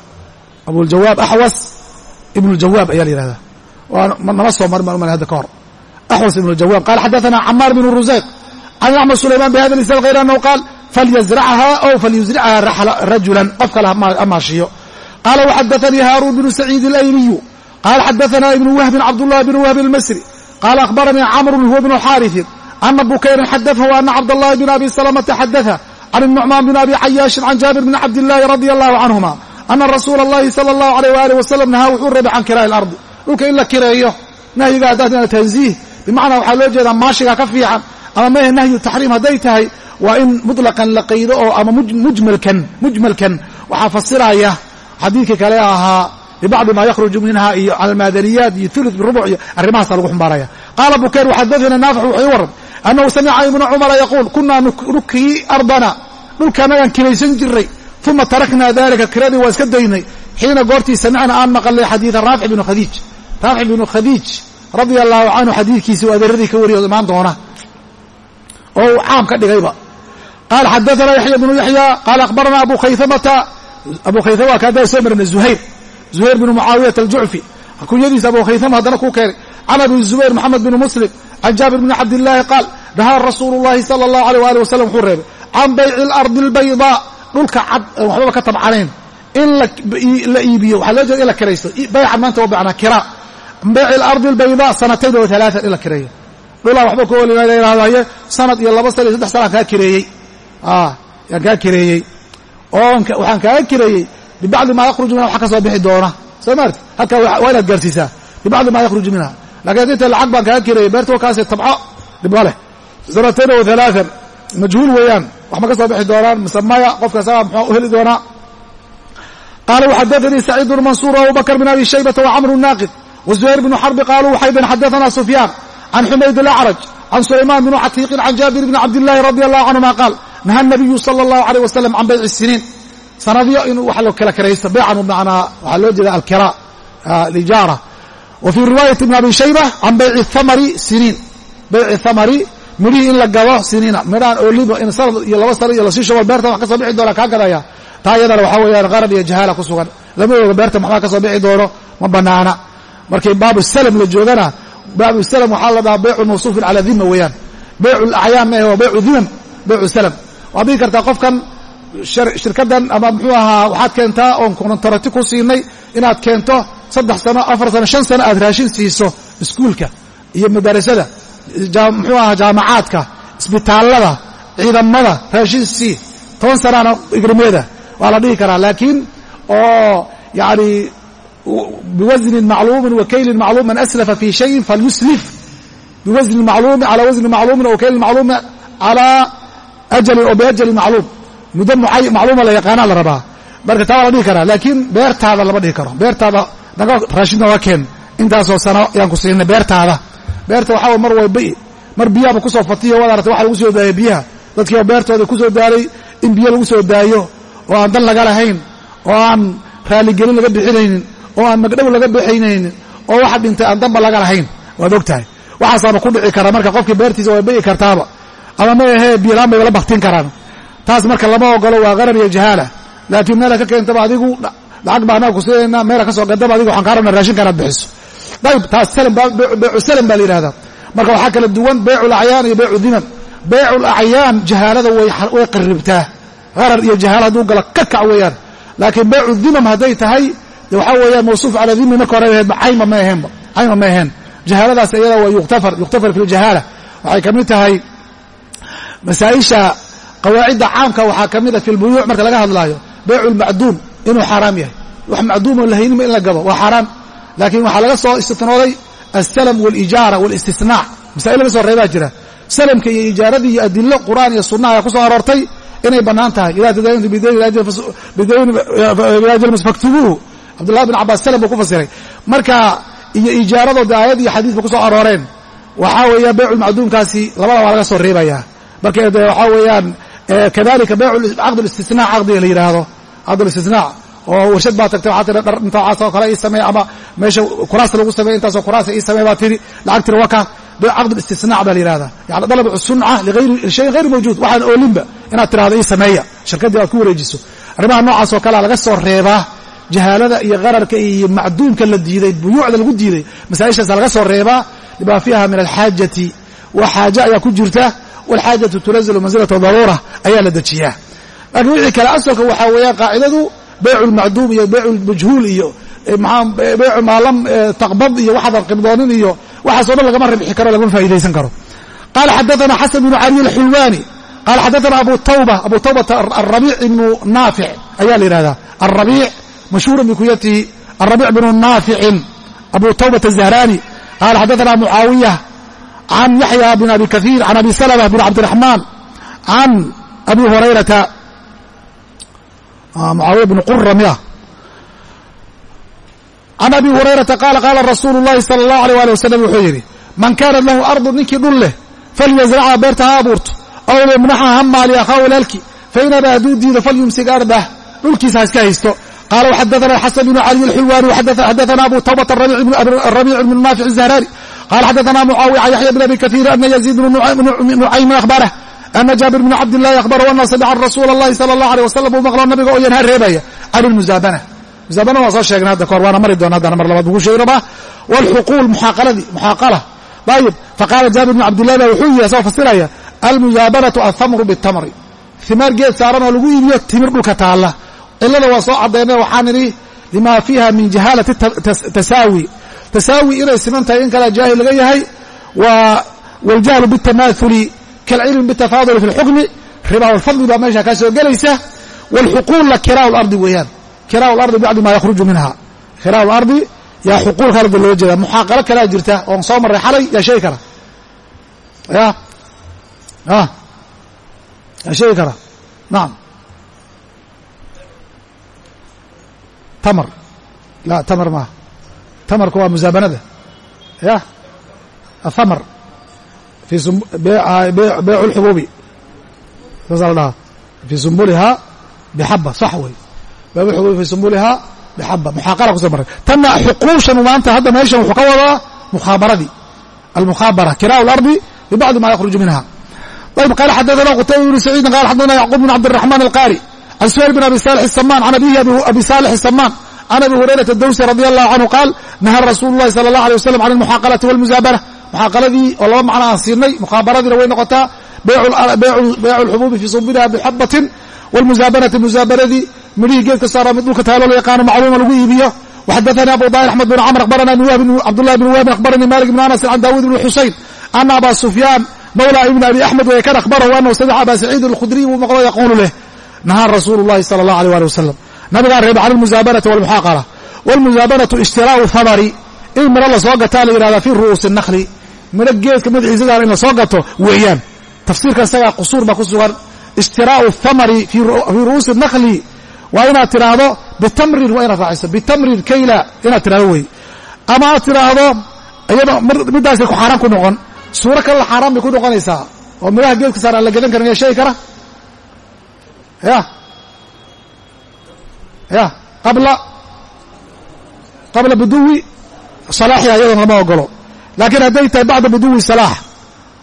abuljawaab axwas ibn ljawaab ayaa la yihahdaa nama soo marin baan umalay hada ka hor. Axwas ibn ljawaab qala xadaثana camaar bn rusayq can axmed sulayman bhada isnad hayr anhu qaal falyazrcha ow falyusricha rajulan. Qof kale ha maashiyo qaala waxadaثanii haaruun bnu saciid اlayliyu qaala xadaثana ibnu wahbin cabdullahi bn wahbi اlmasri qaala akhbaranii camrun huwa bnu xaariثin ana bukayrin xadaثahu ana cabdallahi bn abi salamata xadaثa can الnucmaan bn abi cayaashin can jaabir bn cabdillaahi radi allahu canهuma ana rasuula اllahi salى اllahu alيyh waalih wasalam nahaa wuxuu reebay can kiraa'i اlardi dhulka in la kireeyo nahyiga haddaad tanziih bimacnaa waxaa loo jeedaa maashiga ka fiican ama mehe nahyu taxriim hadday tahay waa in muطlaqan la qaydo oo ama mujmalkan mujmalkan waxaa fasiraya xadiidkii kale ahaa bibacdi ma yakhruju minha iyo cala almaadaniyaat iyo ulu birubuc iyo arrimahaasa lagu xumbaaraya. Qaala bukayr waxadaثana naafic wuxuu ii waran annahu samica ibna cumara yaquul kunaa nukii ardana dhulkaanagaan kiraysan jiray uma tarakna dalika kiradii waa iska daynay xiina goortii samicna aan maqalnay xadiida raafic bnu khadiij. Raafic bnu khadiij radia allahu canhu xadiidkiisi u adeeradii ka wariyo imaan doona. Oo uu caam ka dhigayba. Qaala xadaثana yaxya bnu yaxya qaala akhbarana abu khayamata abu khayama waa kaada soo marna zuhayr. Zuhayr bnu mucaawiyata aljucfi kunyadiisa abu khayama haddana kuu keenay. Can abi zubayr moxamed bn muslim can jaabir bni cabdillaahi qaal nahaa rasuulu llahi sala allahu alيh wali wasalam wuxuu reebay can bayci alardi albaydaa dhulka cad waxbaba ka tabcanayn. In la iibiyo waxaa loo jeeda in la kiraysto baycan maanta waa bacnaa kira. Bayci alardi albaydaa sanatayn oo alaaan in la kireeyo. Dhulaan waxba ku olihahdaye sanad iyo laba sana iyo saddex sana kaa kireeyey. Yaan kaa kireeyey waxaan kaaga kireeyey bibacdi maa yakhruju minha wax ka soo bixi doona. Soo maarti halkaa waa inaad gaarsiisaa. Bibacdi maa yakhruju minha lakiin inta lacag baan kaaga kireeyey beerta wakaase tabco. Dhib ma leh. Sanatayn oo alaaan majhuul weeyaan. Wax ka soo bixi doonaan? Mise maya? Qofka isagaa muxuu u heli doonaa? Qaala waxadaanii saciid bnu mansuur abubakr bn abi shaybata wacamru naaqid wazuhayr bnu xarbi qaaluu waxay dheen xadaثana sufyaan can xumayd alacraj can sulaymaan bn catiiqin can jaabir bni cabdillahi radi allahu canhuma qaal naha nabiyu sala allahu aleyh wasalam can bayci siniin sanadyo in wax lo kala kiraysto beycan bmanaa waxaa loo jeeda alkira alijaara wa fii riwaayati ibn abi shayba can bayci thamari siniin bayci thamari midhihii in la gado siniina midhaan ooliba in sanad iyo laba sano iyo la sii shobol beerta wax ka bixi doona kaa gadaya taa iyadana waxaa weeyaan qaran iyo jahaala ku sugan lama oga beerta maxbaa ka bixi doono ma banaana markii baabu salam la joogana baabu salam waxaa la baycu mawsuufin calaa dima weeyaan baycu lacyaan maahe waa baycu dimam baycu salam waad dhigi kartaa qofkan shirkaddan ama muxuu ahaa waxaad keentaa oon kontarati ku siinay inaad keento saddex sano afar sano shan sano aad raashin siiso iskuulka iyo madarasada muxuu ahaa jaamacaadka isbitaallada ciidamada raashin sii toban sanaana igrimeeda waa la dhihi karaa laakiin oo yani biwasnin macluumin wa kaylin macluum man aslafa fi shayin falyuslif. Biwasni macluumi calaa wasni macluumin o kaylin macluumi calaa ajalin oo biajalin macluum muddo macluuma la yaqaanaa la rabaa marka taa waa la dhihi karaa laakiin beertaada lama dhihi karo beertaada naga raashin naga keen intaasoo sano yaan ku siinay beertaada beerta waxaa mar way bai mar biyaaba ku soo fatiyo waad aragtay waxa lagu soo daayay biyaha dadkiiba beertooda ku soo daalay in biyo lagu soo daayo oo aan dan laga lahayn oo aan raaligelin laga bixinaynin oo aan magdhow laga bixinaynin oo waxa dhintay aan danba laga lahayn waad og tahay waxaasaaba ku dhici kara marka qofkii beertiisa way bai kartaaba ama ma ahee biyolaan bay la baktin karaan. Taas marka lama ogolo waa qarar iyo jahaala laakiin meela ka keentaba adigu lacag baa annaga ku siinayna meela ka gadaba adigu waxaan kaa rabna raashin kanaad bixiso. Dayib taas beycu salam baa la marka waxaa kala duwan beycu lacyaan iyo beycu diman beycu lacyaan jahaalada way qaribtaa qarar iyo jahaala hadduu galo ka kac weeyaan. Laakiin beycu dimam hadday tahay de waxaa weeyaan mawsuuf calaa dimi marka hore aheedba cayma ma aheenba cayma ma aheen jahaaladaas iyada waa yuktafar yuktafar fi ljahaala waxay ka mid tahay masaa'isha qawaacidda caamka waxaa ka mid a fi lbuyuuc marka laga hadlaayo beycu lmacduum inuu xaaraam yahay. Wax macduumoo lahaynima in la gabo waa xaaraan laakiin waxaa laga soo istitnooday alsalam walijaara walistisnaac masaa'il laga soo reebaa jira. Salamka iyo ijaaradii iyo adilo qur'aan iyo sunna ayaa ku soo aroortay inay bannaan tahay. Idaa tadayantu bidayn faktubuuhu cabdullahi bin cabbaas salam buu ku fasiray. Marka iyo ijaaradooda aayad iyo xadiis ba ku soo arooreen. Waxaa weeya beycu lmacduumkaasi labada waa laga soo reebayaa marka de waxaa weeyaan kadalika beycu caqd listisnaac caqdiga la yidhaahdo caqd listisnaac oo warshad baa tagtay waxaa tiri dhar intaasoo kale ii samey ama meesha kuraas lagu samey intaasoo kuraasa ii samey baa tiri lacag tiri waa kaa caqd istisnaac baa la yihahdaa yani dalab sunca lishayin hayr mawjuud waxaan oolinba inaad tirahdo ii sameeya shirkaddii aad ku wareejiso. Arrimaha noocaas oo kalea laga soo reebaa jahaalada iyo qararka iyo macduumka la diiday buyuucda lagu diiday masaa'ishaasa laga soo reebaa lima fiiha min alxaajati wa xaaje ayaa ku jirta walxaajatu tunazilu mansilata daruura ayaa la dejiyaa laakiin wixii kale asalka waxaa weeyaan qaacidadu beycu lmacduum iyo beycu lmajhuul iyo beycu maalam taqbad iyo waxaadan qibdoonin iyo waxaaso dhan lagama ribxi karo lagama faa'idaysan karo qaala xadaana xasan bnu cali alxulwaani qaala xadaana abu tawba abu tawbata arabiic ibnu naafic ayaa la yidhahdaa arabiic mashhuura bikuyatihi arabiic bnu naaficin abu tawbata zahrani qaala xadaana mucaawiya can yaxya bn abi kaiir can abi salma bn cabdiraxmaan can abi hurayrata muaawiya bn qura mia can abi hurayrata qaala qaala rasuulu llahi sala allahu alay ali wasalam wuxuu yidhi man kaanat lahu ardu ninkii dhul leh falyazracha beerta ha abuurto aw yamnaxha ha maaliyo akhaahu walaalki fain abaa hadduu diido falyumsik ardah dhulkiisa ha iska haysto qaala xadaana xasan bnu cali alxilwaani xadaana abu tawbata arabiic bn naafic zahrari qala xadana mucaawiya yaxya bn abi kaiir ana yaziid bn nucaymin ahbarah ana jaabir bn cabdilahi ahbarahu ana samica rasuula lahi sala allah aleh wasalam uu maqlo nabiga oo yanhaa reebaya cali bnu zaabana zaabana waa soo sheegnay hadda kahor waana mari doona haddana mar labaad buku sheegnaba wlxuquul muxaaqaladii muxaaqala ayib faqaala jaabir bn cabdillahi ba wuxuu yihi asagoo fasiraya almuzaabanatu athamru bitamri himaar geed saaran oo lagu iibiyo timir dhulka taalla cilada waa soo caddeynay waxaan idhi lima fiiha min jahaalati tasaawi tasaawi inay siman tahay in kala jaahil laga yahay waljahlu biاtamaauli kalcilmi bitafaaduli fi اlxukmi riba walfadli baa meesha kaa soo gelaysa wاlxuquulla kiraa lardi weeyaan kiraa lardi bacdi ma yakhruju minha kiraa lardi yaa xuquulka arda loo jeeda muxaaqalo kalaa jirta oon soo marray xalay yaa sheegi kara ya ya yaa sheegi kara nacam tamr la tamr maaha tamarku waa musaabanada ya athamr fi beycu lxubuubi saasa la dhahaa fii sumbulihaa bixaba sax wey beycu lxubuubi fii sumbulihaa bixaba muxaaqala kuso maray tanna xuquushan maanta hadda meeshan wuxuu ka wadaa mukhaabaradii almukhaabara kiraء اlardi bibacdi ma yakhruju minha ayb qala xadaثna qutayba bn saciidin qala xadaثna yacquub bn cabdالرaحman alqari can suhayl bn abi salix الsaman can abihi abi salix الsaman can abi hurayrata dawsi radi allahu canhu qaal naha rasuulu llahi sala allah alay wasalam can almuxaaqalati walmusaabana muxaaqaladii oo laba macno aan siinay mukhaabaradiina way noqotaa beycu lxubuubi fii suburiha bixabatin wlmusaabanati musaabanadii midhihii geedka saara mid dhulka taaloo la yaqaano macluuma lagu iibiyo waxadaanii abu daahir axmed bin camr akhbarana cabdullahi bn wahbin akhbaranii malik bn anas can daawuud bn xusayn ana aba sufyaan mawla ibn abi axmed way kan akhbarahu anahu samica aba saciid alkhudriy buu maqlo yaquulu leh nahaa rasuulu llahi sala allah alيh ali wasalam nabigaa reebay can almusaabanati walmuxaaqala wاlmusaabanatu ishtiraau hamari in midho la soo gataa la yihahda fii ru'uusi nakli midho geedka madaxiisa in la soo gato weeyaan. Tafsiirka isagaa qusuur baa ku sugan. Ishtiraau thamari fii ru'uusi nakli waa inaad tidhaahdo bitamrin waa inaad raaciso bitamrin kayla inaad tidhahdo wey ama aad tidhaahdo iyado middaasay ku xaaraan ku noqon. Suuro kalena xaaraan bay ku noqonaysaa. Oo midhaha geedka saar aan la gadan karin yaa sheegi kara. Ya ya qabla qabla buduwi salaaxiha ah iyadana lama ogolo laakiin hadday tahay bacda buduwi salaax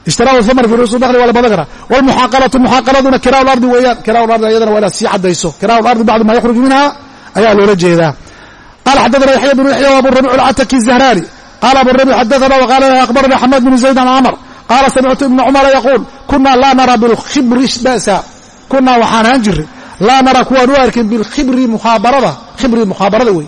ishtiraau thamar fi ruusu dakhli waa la badan karaa walmuxaaqalatu muxaaqaladuna kiraa lardi weeyaan. Kiraa lardi iyadana waa inaad sii caddayso. Kiraa lardi bacda maa yaxruju minha ayaa loola jeedaa. Qaala xaddaana yaxya bnu yaxya wa abu rabicu alcataki zahraani qaala abu rabic xaddaana wa qaala akhbarana xamed bnu zayd an camr qaala samictu ibna cumara yaquul kunaa laa nara bilkhibri ba'sa kunaa waxaan ahaan jirray laa nara kuwaan u arkin bilkhibri mukhaabarada khibri mukhaabarada wey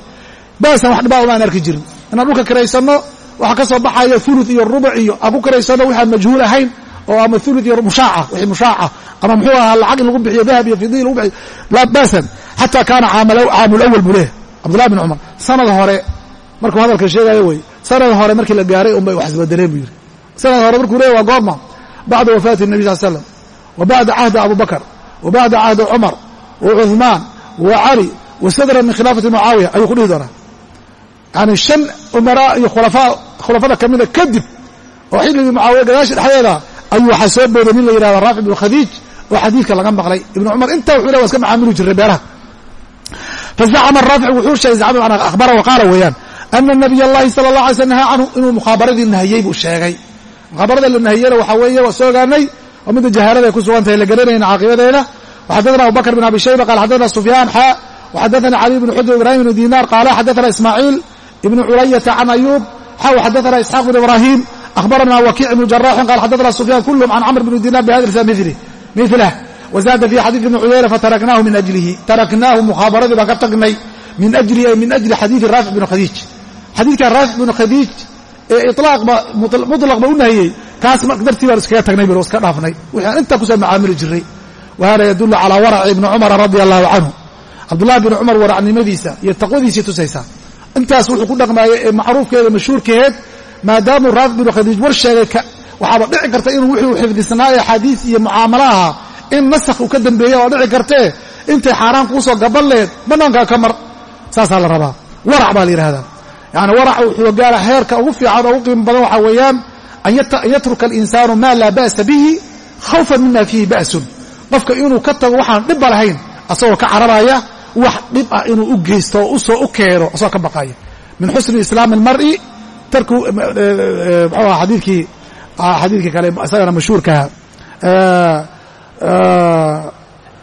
ba'san wax dhibaa umaan arki jirin. Inaan dhulka kiraysanno waxaa ka soo baxaya ulu iyo rubuc iyo aan ku karaysano waxaan majhuul ahayn oo ama ulu iyo mushaaca wixii mushaaca ama muxuu ahaa lacag in lagu bixiyo dahab iyo fidii lagu bixiyo. Laa ba'san xataa kaana caamul awal buu leh cabdullahi bin cumar sanad hore markuu hadalka sheegayo wey sanad hore markii la gaaray unbay wax isbedeleen buu yidhi. Sanad hore markuu leeya waa goorma bacda wafaati الnabi sal slam wa bacda cahdi abu bakr wa bacda cahdi cumar wa cuثmaan wa cali wa sadran min khilaafati mucaawiya ayuu ku dhihi doonaa. Yani shan umaraa iyo khulafada ka mida kadib oo xilligii mucaawiya gadaasha dhexdeeda ayuu waxaa soo booday nin la yidhahda raafic ibnu khadiij oo xadiidka laga maqlay. Ibnu cumar intaa wuxuu le wa iska macaamili jiray beeraha. Fazacama raafic wuxuu sheegay akhbara qaala weeyaan ana nabiy allahi sala allah alay sl nahaa canhu inuu mukhaabaradii nahiyey buu sheegay. Mukhaabarada la nahiyena waxaa waa soo ogaanay oo midda jahaarada ay ku sugan tahay waxadadana abu bakr bin abi shayba qala xadadana sufyaan xaa waxadadana cali bn xujr ibrahim bn dinar qaala xadadana ismaaciil ibn culayata can ayuub xaw xadadana isxaaq bn ibrahim akhbarana wakiic ibnu jaraxin qala xadadana sufyaan kulhm can camr bn dinar bihada milah wazaada fi xadiid ibni cuyayna fataraknaahu min ajlihi taraknaahu mukhaabaradii baan ka tagnay min ajlihi ay min ajli xadiidi raafic bn khadiij xadiidkan raafic bn khadiij ee ilaaqba muطlaqba u nahiyey kaas dartii baan iskaga tagnay bir iska dhaafnay wixii aan intaa ku soo macaamili jiray wa hada yadulu calaa waraci ibni cumara radia allahu canhu. Cabdullahi bn cumar waracnimadiisa iyo taqwadiisii tusaysaa. Intaas wuxuu ku dhaqmaayey ee macruufkeeda mashhuurkeed maadaamuu raafic binu khadiij war sheegay waxaaba dhici karta inuu wuxuu xifdisnaa axaadiis iyo mucaamalaha in nasakh uu ka dambeeya waa dhici kartee intay xaaraan kuusoo gaban lehed bannaankaa ka mar. Saasaa la rabaa. Warac baa la yidhahdaa yacni warac wuxuu gaara heerka ugu fiican oo ugu qiimo badan waxaa weeyaan an yatruka alinsaanu maa laa ba'sa bihi khawfan mima fiihi ba'sun qofka inuu ka tago waxaan dhibba lahayn asagoo ka cararaya wax dhib ah inuu u geysto oo u soo u keeno asagoo ka baqaya. Min xusni islaami almar'i tarku muxuu aha xadiidkii xadiidkii kale isagana mashhuurkaha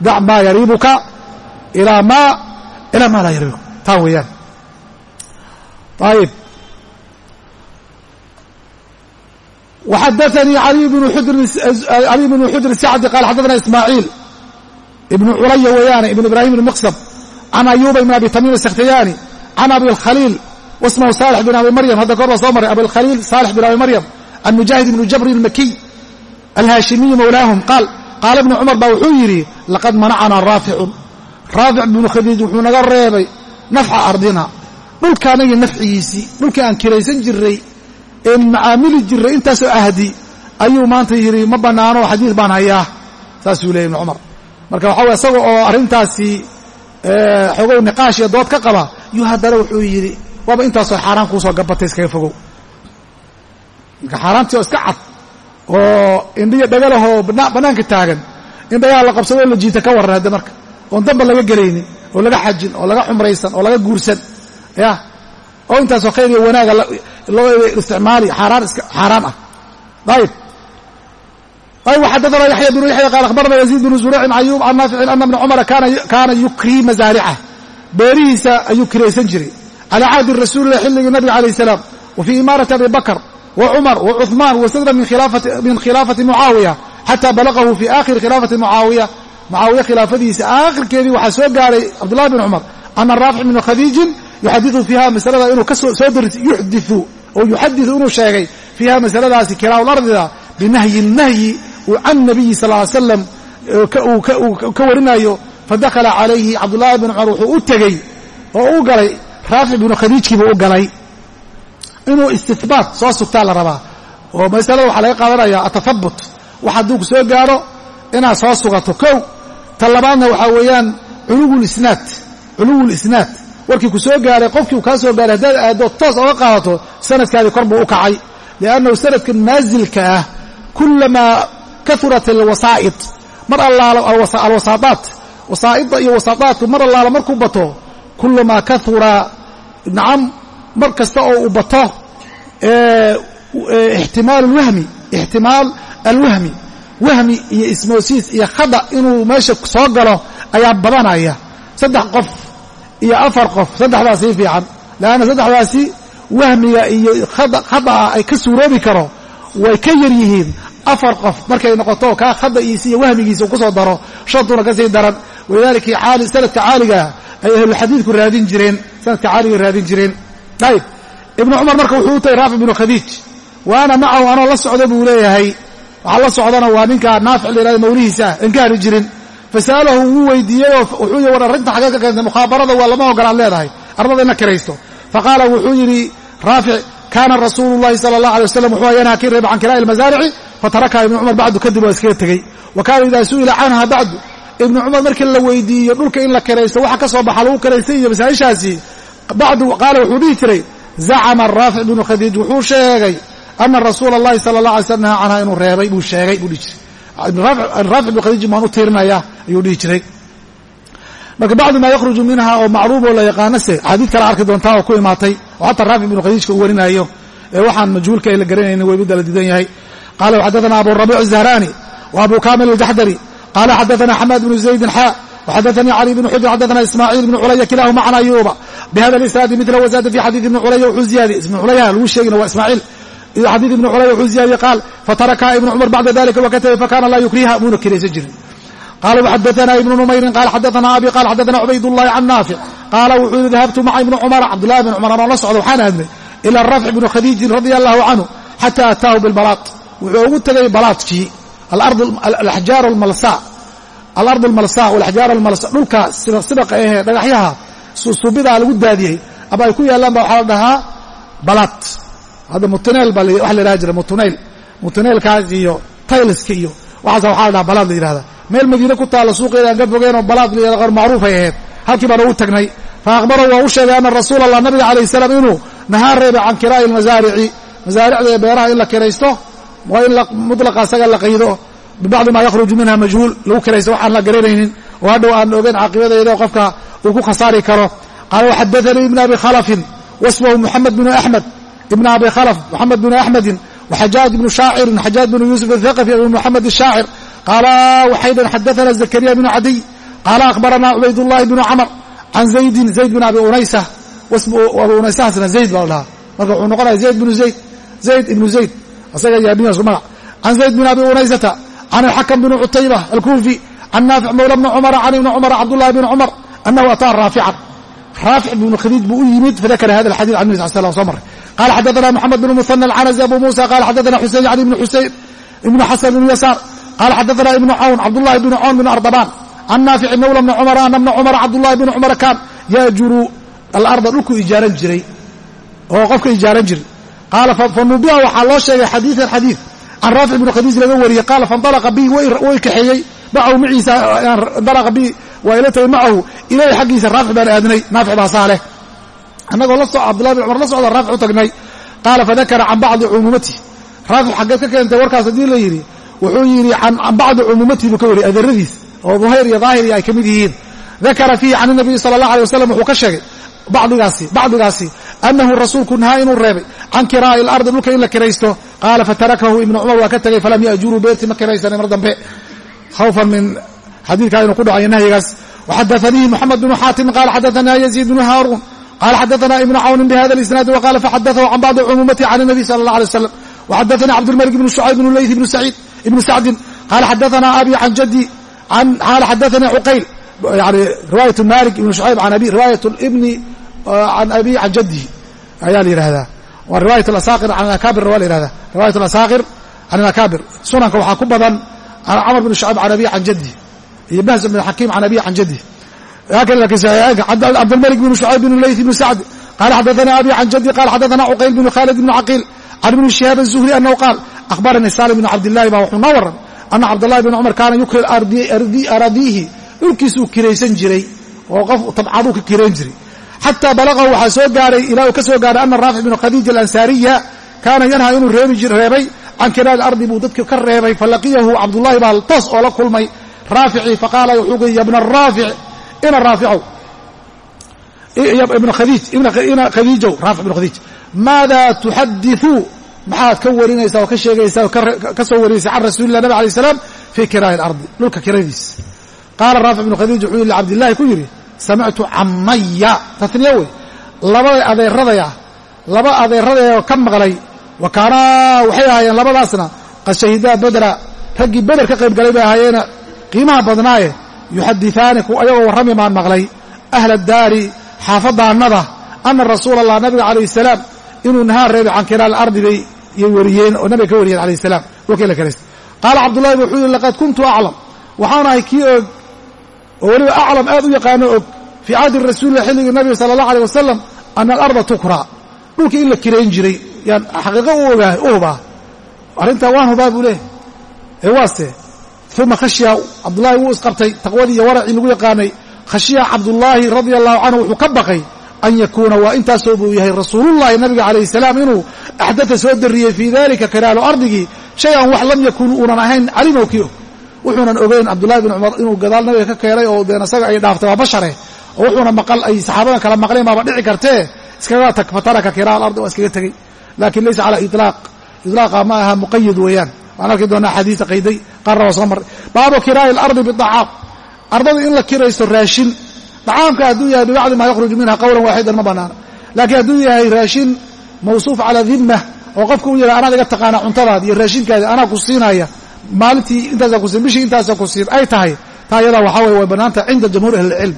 dac maa yariibuka ilaa maa ilaa maa laa yariibuka. Taa weeyaan. Ayib وxadaثnii عalي بن xudr الsacdi qal xadaثna ismaaعiil ibn culaya weeyaane ibn ibrahim بn mqsb can ayuba ibn abi tamim الskhtiyani can abi اlkhaliil wasmhu salix bin abi maryam hadda kor baa soo maray abiاlkhaliil salix bin abi maryam an mujaahid ibn jabri الmakiy alhaashimiyi mawlaahum qaal qaala ibnu cumar baa wuxuu yidhi laqad manacana raaficun raafic bnu khadiij wuxuu naga reebay nafca ardina dhulka anagii nafcigiisii dhulkii aan kiraysan jiray een macaamili jiray intaasoo ahdi ayuu maanta yidhi ma bannaano xadiid baan hayaa saasuu leeyay ibnu cumar. Marka waxa weye isaga oo arrintaasi xogow niqaash iyo dood ka qaba yuu haddana wuxuu yidhi waaba intaasoo xaaraan kuusoo gabatay iskaga fogow. Marka xaaraantii oo iska cad oo indhiyo dhagalahoo bannaanka taagan in dhagaha la qabsado oo la jiita ka warran hadde marka oon damba laga gelaynin oo laga xajin oo laga xumraysan oo laga guursan ya oo intaasoo khayr iyo wanaaga isticmaali xaaraan ah. Ayib ayb xadadana yaxya bnu yaxya qaal akhbarana yaziid bnu zuraycin ayuub can naaficin ana bna cumara kaana yukrii masaaricah beerihiisa ayuu kiraysan jiray. Calaa cahdi rasuulilah xilligii nabiga calayh salaam wa fii imaarati abi bakr wa cumar wa cuثmaan wasadra min khilaafati mucaawiya xata balagahu fi aakhiri khilaafati mucaawiya. Mucaawiya khilaafadiisa aakhirkeedii waxaa soo gaaray cabdullahi bin cumar ana raafic bnu khadiijin yuxadiu fiiha masalada inuu ka soo yuxdiu oo yuxadiu inuu sheegay fiiha masaladaasi kiraaءu lardida binahyi nahyi can nabiyi sal ly slam ka warinayo fadakhala calayhi cabdullaahi bin cumar wuxuu u tegey oo u galay raafic binu khadiijkiibuu u galay inuu istihbaat soo sugtaa la rabaa. Oo masalada waxaa laga qaadanaya atahabut wax hadduu ku soo gaaro inaad soo sugato kow ta labaadna waxaa weeyaan uluwulisnaad culuwul isnaad warkii ku soo gaaray qofkii uu kaa soo gaaray haddaad aaddo toos oga qaadato sanadkaadii kor buu u kacay. Liannahu sanadkan naasilka ah kulamaa kaurat alwasaa'id mar allaalo alwasaadaat wasaa'idda iyo wasaadaadku mar allaalo markuu bato kulamaa kaura nacam mar kasta oo uu bato ixtimaal alwahmi ixtimaal alwahmi wahmi iyo ismoosiis iyo khada inuu meesha soo galo ayaa badanaya. Saddex qof iyo afar qof saddexdaa sii fiican. Leanna saddexdaasi wahmiga iyo khada'a ay ka suuroobi karo way ka yar yihiin. Afar qof markay noqoto kaa khada'iisa iyo wahmigiisa uu ku soo daro shantuna ka sii daran. Walidaalika sanadka caaligaa ay ahlulxadiidku raadin jireen sanadka caaliga raadin jireen. Ayib ibnu cumar marka wuxuu u tagay raafic binu khadiij. Wa ana macahu anoo la socda buu leeyahay. Waxaa la socdana waa ninka naafic la yihahdo mawlihiisa aan ka hari jirin fasa'alahu wuu weydiiyeyoo wuxuu yii war arrinta xagee ka keentay mukhaabarada waa lama ogolaad leedahay. Ardada in la kiraysto. Faqaala wuxuu yidhi raafic kaana rasuulu llahi sala allah alay wasalam wuxuu yanhaa kii reeba can kiraa'i almasaarici fatarakaha ibnu cumar bacdu kadib waa iskaga tegey. Wa kaana idaa su'ila canha bacdu. Ibnu cumar markii la weydiiyo dhulka in la kiraysto waxa ka soo baxa lagu kiraystay iyo masaa'ishaasi bacdu qaala wuxuu dhihi jiray zacama raafic binu khadiij wuxuu sheegay ana rasuula allahi sala allah alay slam nahaa canha inuu reebay buu sheegay buu dhihi jiray raafic bikadiijin baan u tiirinaya ayuu dhihi jiray marka bacdu maa yakhruju minha oo macruuf oo la yaqaanase xadiid kale arki doontaa oo ku imaatay oo xataa raafic binu khadiijka uu warinaayo ee waxaan majhuulka ay la garanaynin waa la diidan yahay qala xaddaana abu rabiic zahrani wa abu kamil aljaxdari qala xadaana xamaad bnu zaydin xa xadaanii cali bn xudin xadaana ismaaciil bn culaya kilaahuma can ayuba bihada isnaadi mila wazaada fi xadiid ibni culaya wuxuu ziyaadiyey ibn culaya lagu sheegina waa ida xadiid ibni culay wuxuu ziyaadiyey qaal fatarakaha ibnu cumar bacda dalika waa ka tegey fakana laa yukriha muuna kiraysan jirin. Qala wxadaana ibnu numayrin qaala xadaana abi qaala xadaana cubaydullahi can naafic qaala wuxuu yihi dahabtu maca ibni cumara cabdullahi ibni cumar anoo la socda waxaan aadnay ila rafc bni khadiijin radia allahu canhu xata ataahu bilbalaad wuxuu ugu tegey balaadkii ajar alard almalsa walaxjaar almalsa dhulka sidaqa ahee dhagaxyaha suusuubidaa lagu daadiyey ama ay ku yaallaanba waxaa la dhahaa balaad hadda mutuneel baa waxa la yidhaha jira mutuneyl mutuneelkaas iyo tayliska iyo waxaasa waxaa la dhaha balaad la yidhahda meel madiine ku taalla suuqeeda aan ka fogeenoo balaad la yihahda qor macruufay ahayd. Halkii baan ugu tagnay fa akhbarahu waa u sheegay ana rasuula allah nabiga calayh salaam inuu nahaa reebay can kiraa'i almasaarici masaaricda ee beeraha in la kiraysto waa in mulaqa asaga la qaydo. Bibacdi maa yakhruju minha majhuul lagu kiraysto waxaan la garanaynin oo hadhow aan ogeyn caaqibadeeda qofka uu ku khasaari karo. Qaala waxadaanii ibn abi khalafin wasmahu muxamed bnu axmed ibn abi khalaf moxamed bnu axmedin waxajaaj ibnu shaacirin xajaaj bnu yuusuf athaqafi abu moxamed الshaacir qaala waxay dhan xadaana zakariya bnu cadiy qaala akhbarana cubaydullahi bnu camr can zaydin zayd bn abi unaysa abu unaysahasna zayd baa la dhahaa. Marka wuxuu noqonaya zayd bnu zayd zayd ibnu zayd. Asaga yaabniya isku magac can zayd bn abi unaysata can alxakam bn cutayba alkuufi can naafic mawla bni cumara can ibni cumar cabdullahi bni cumar anahu ataa raafican raafic bnu khadiij buu u yimid fadakara hada alxadid can nabi sal slam soo maray qala xadaana moxamed bn muhana alcanazi abu musa qala xadaana xuseyn can ibni xuseyn ibni xasan bn yasaar qala xadaana ibnu cawn cabdullahi bni cawn bn ardabaan can naafici mawla bni cumara ana bna cumara cabdullahi bni cumara kaan yaajuru alarda dhulku ijaaran jiray oo qofka ijaaran jiray qaala fanubiha waxaa loo sheegay xadiian xadiid can raafic bnu khadiij laga wariyey qaala faindalaqa bi way kaxeeyey macahu maciisa indalaqa bi waa ila tagay macahu ilayhi xaggiisa raafic baan aadnay naafic baa saa leh annagoo cabdulahi bin cumar la socda raafic u tagnay. Qaala fadakara can bacdi cumuumati. Raafic xaggeed ka keentay warkaas haddii la yidhi wuxuu yidhi can bacdi cumuumatihi buu ka wariyay adaradiis. Oo duhayr iyo daahir iyo ay ka mid yihiin. Dakara fiihi can inabiyi sala allah alay wasalam wuxuu ka sheegay bacdigaasi bacdigaasi annahu rasuulku nahaa inuu reebay. Can kiraa'i alardi dhulka in la kiraysto. Qaala fatarakahu ibnu cumar waa ka tegey falam ya'juruu beertii ma kiraysanay mar dambe. Khawfan min xadiidkaa inuu ku dhacayo nahyigaas. Waxadaanihi moxamed binu xaatim qaala xadaanaa yaziid bnu haaruun qala xadaana ibnu cawnin bhada isnaadi waqala faxadaahu can bacdi cumuumati can nabi sala allah alay waslam waxadaana cabdulmalik ibnu shucayb ibnu leyth ibnu saciid ibnu sacdin qala xadaana abi can jaddi qala xadaana cuqayl yani riwaayat malik ibnu shucayb an abi riwaayat ibni an abi can jaddihi ayaa la yihahdaa waa riwaayat asaaqir an akabir waa la yihahdaa riwayat asaaqir can akabir sunanka waxaa ku badan camar bn shucayb can abi can jaddihi iyo mahz bn xakiim can abi can jaddihi jadihi cabdالmلك بن شhucayb بن layث بن sacd qala xadaثna abi can jadي qala xadaثna cuqayl بن khaalid بن caqiil can ibni شihaab الزهري أnahu qaal akhbaranii salim بn cabdالlahi ba wuxuu noo waran ana cabdالlahi بn cumar kaana yukri aradiihi dhulkiisuu kiraysan jiray oo qof tabcaduu ka kirayn jiray xataa balaqahu waxaa soo gaaray ilaa uu ka soo gaaray ana raafic bn khadiija alansaariya kaana yanha inuu reebay can kiraai ardi buu dadka ka reebay falaqiyahu cabdullahi baa toos oo la kulmay raaficii faqaala wuxuu ui ya bna raafic ina raaficow ibn khadiijow raafic ibn khadiij. Maada tuxadiثuu maxaad ka warinaysaa oo ka sheegaysaa oo ka soo warinaysa can rasuulilah nabig alay slam fii kiraa'i alardi dhulka kiradiis qaala raafic ibnu khadiij wuxuu yidhi cabdillahi ku yidhi samictu camaya tasniya wey. Labada adeeradaya laba adeeradayoo ka maqlay wa kaanaa waxay ahaayeen labadaasna qad shahidaa badra. Raggii beder ka qayb galay bay ahaayeena qiimaha badnaaye yuxadiثaani ku ayagoo warrami maan maqlay ahla daari xaafadaannada ana rasuula allah nabiga calayh salaam inuu nahaan reebay can kiraal ardi bay wariyeen oo nabiga ka wariyeen alayh salaam. Dhulkii la karaystay qaala cabdullahi wuxuu yihi laqad kuntu aclam. Waxaan ahay kii og oo weliba aclam aad u yaqaano og fii cahdi rasuulilah xilligii nabiga sala allah aleyh wasalam ana alarda tukraa dhulkii in la kirayn jiray yaan xaqiiqo u hubaa. Arrintaa waan hubaa buu leehay ee waase uma khashya cabdullaahi wuu isqabtay taqwadii iyo waracii lagu yaqaanay khashya cabdullaahi radia allahu canhu wuxuu ka baqay an yakuuna waa intaasoo buu yahay rasuulullahi nabiga calayh salaam inuu axdata soo dariyey fii dalika kiraalo ardigii shay an wax lam yakun uunan ahayn calimow kii og wuxuunan ogeyn cabdullahi bin cumar inuu gadaal nabiga ka keenay oo deen isaga ay dhaaftay waa bashare oo wuxuuna maqal ay saxaabadan kala maqleen baaba dhici kartee iskaga tag fataraka kiraal ardi waa iskaga tegey laakiin laysa calaa ilaaq ilaaqa ma aha muqayid weeyaan waan arki doonaa axaadiista qayday qaarna soo marray. Baabu kiraa'i alardi bidacaam ardada in la kiraysto raashin dacaamka hadduu yahay bibacdi maa yakhruju minha qowlan waaxidan ma banaana laakiin hadduu yahay raashin mawsuuf calaa dimma oo qofka u yahay anaad iga taqaana cuntadaada iyo raashinkaada anaa ku siinaya. Maalintii intaasa kusiin bishii intaasa ku siin ay tahay. Taa iyadaa waxaa weye way bannaanta cinda jamhuur ahlilcilm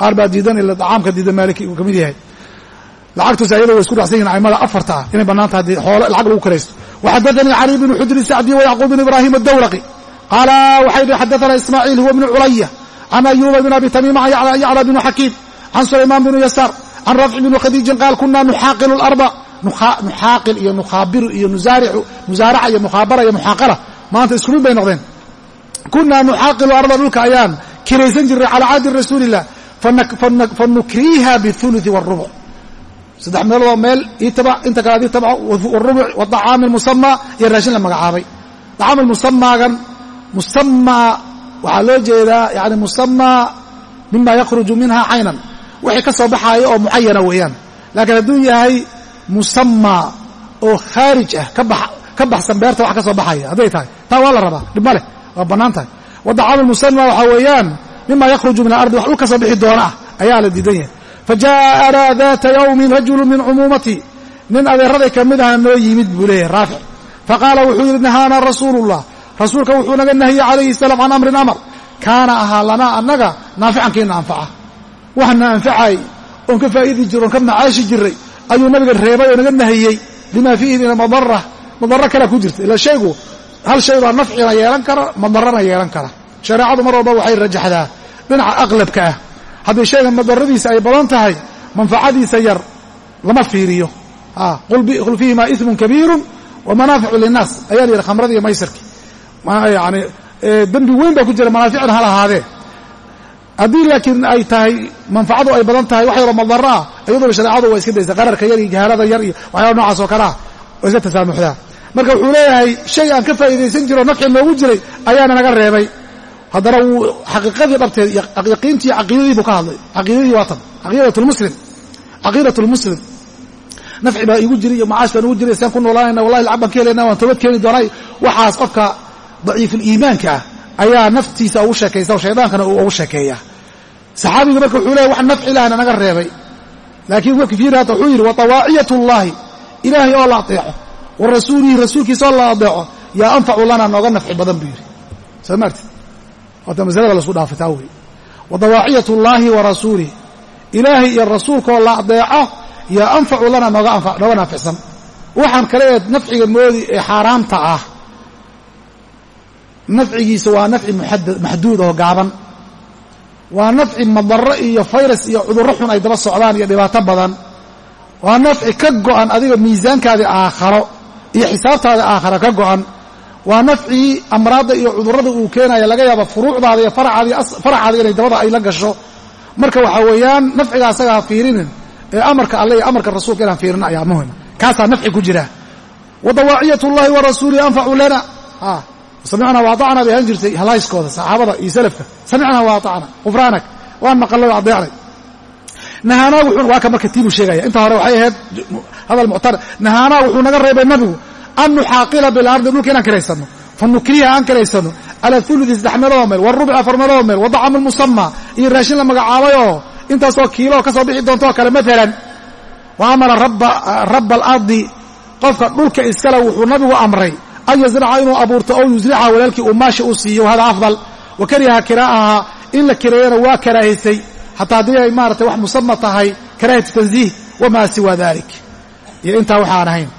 qaar baa diidan ila dacaamka diida maaliki uu ka mid yahay. Lacagtuus ayada way isku dhacsan yihiin aimada afarta ah inay bannaanta haddii xoolo lacag lagu kiraysto waxadaanii cali bnu xujri sacdi wayacquub bn ibraahim adawraqi qaala waxay xadaana ismaaciil huwa bnu culaya can ayuba bn abi tamiima can yacla bn xakiim can sulaymaan bn yasaar can rafci bn khadiijin qaal kuna nuxaaqilu larda nuxaaqil iyo nukhaabiru iyo musaaraca iyo mukhaabara iyo muxaaqala maanta isku mid bay noqdeen kunaa nuxaaqilu arda dhulka ayaan kiraysan jirnay calaa caadi rasuuli illah fanukriiha biuluثi wاrubuc saddex meeloodoo meel inta kale tabco warubuc wadacaami almusamaa iyo raashin la magacaabay. Dacaam almusamaagan musamaa waxaa loo jeedaa yani musamaa mima yakhruju minha caynan. Wixii ka soo baxaaya oo mucayana weeyaan. Laakiin hadduu yahay musamaa oo khaarij ah ka baxsan beerta wax ka soo baxaya hadday tahay. Taa waa la rabaa dhib ma leh waa bannaan tahay. Wadacaam almusamaa waxaa weeyaan mima yakhruju min alardi wax dhul ka soo bixi doona ah ayaa la diidan yahay fajaa'anaa daata yowmin rajulu min cumuumatii nin adeeraday ka mid aha noo yimid buu leeyahay raafic faqaala wuxuu yidhi nahaanaa rasuulullah. Rasuulka wuxuu naga nahiyey calayhi salaam can amrin amar. Kaana ahaa lanaa annaga naaficankiina anfaca. Waxna anfacay oon ka faa'idi jiro oon ka macaashi jiray ayuu nabiga reebay oo naga nahiyey lima fiihi min madara madaro kale ku jirta. Ila shaygu hal shay baa nafcina yeelan kara madarana yeelan kara. Shareecadu mar walba waxay rajaxdaa. Dhinaca aqlabka ah haddii shaygan madaradiisa ay badan tahay manfacadiisa yar lama fiiriyo. Qul fiihima ismun kabiiru wa manaaficu linnaas. Ayaa la yidhi khamradii iyo maysarkii yani dembi weyn baa ku jira manaaficna hal ahaadee haddii laakiin ay tahay manfacadu ay badan tahay wax yaroo madaro ah iyaduba shareecadu waa iska daysa qararka yar iyo jahalada yar iyo waxyaaba noocaas oo kale ah iska tasaamuxdaa. Marka wuxuu leeyahay shay aan ka faa'iidaysan jiro nafci noogu jiray ayaana naga reebay haddana wuu xaqiiqadii dhabteed yaqiintii caqiidadii buu ka hadlay. Caqiidadii waa tan. Caqiidat lmuslim. Caqiidat lmuslim. Nafci baa igu jiri iyo macaash baan igu jiray saan ku noolaanayna wallahi lacag ka helayna waan toobad keeni doonay. Waxaas qofka daciifuliimaanka ah ayaa naftiisa ugu sheekaysta oo shaydaankana uu ugu sheekeeya. Saxaabiga marka wuxuu leeya wax nafci lahna naga reebay. Laakiin marka fiiraata wuxuu yidhi wa tawaaciyat llahi ilaahay oo la adeeco. Wa rasuulihi rasuulkiisa oo la adeeco. Yaa anfacu lana nooga nafci badan buu yidhi. Soo maarti waata masalada lasku dhaafataa wey wa dawaaciyat llaahi wa rasuulih ilaahay iyo rasuulkaoo la adeeco yaa anfacu lana nooga naaficsan. Waxaan kale ee nafciga moodi ee xaaraamta ah. Nafcigiisa waa nafci maxduud oo gaaban. Waa nafci madaro iyo fayrus iyo cudurro xun ay daba socdaan iyo dhibaato badan. Waa nafci ka go'an adiga miisaankaadii aakharo iyo xisaabtaada aakharo ka go'an waa nafcii amraadda iyo cudurrada uu keenaya laga yaaba furuucdaada iyo faracaada inay dabada ay la gasho. Marka waxaa weeyaan nafciga asaga ha fiirinin ee amarka alle iyo amarka rasuulka inaan fiirin ayaa muhima kaasaa nafci ku jira. Wa dawaaciyat llahi wa rasuulihi anfacu lana. Samicnaa waatacna bay ahaan jirtay halhayskooda saxaabada iyo salafka. Samicnaa waatacna qufraanak waan maqalay adeecnay nahaanaa waa ka marka tiibuu sheegaya. Inta hore waxay ahayd hadal muctar nahaanaa wuxuu naga reebay nabigu an nuxaaqila bilardi dhulka inaan kiraysano fa nukriha aan kiraysano cala uludi saddex meeloo meel warubci afar meeloo meel wadacam musama iyo raashin la magacaabay oo intaasoo kiiloo ka soo bixi doonto oo kale maalan wa amara rabba alardi qofka dhulka iskale wuxuu nabigu amray an yazraca inuu abuurto ow yusrica walaalkii uu maashi u siiyo hada afdal wa kariha kiraa'aha in la kireeyana waa karaahaysay xataa haddii ay maaratay wax musama tahay karaahatu tanziih wamaa siwa dalik iyo intaa waxaan ahayn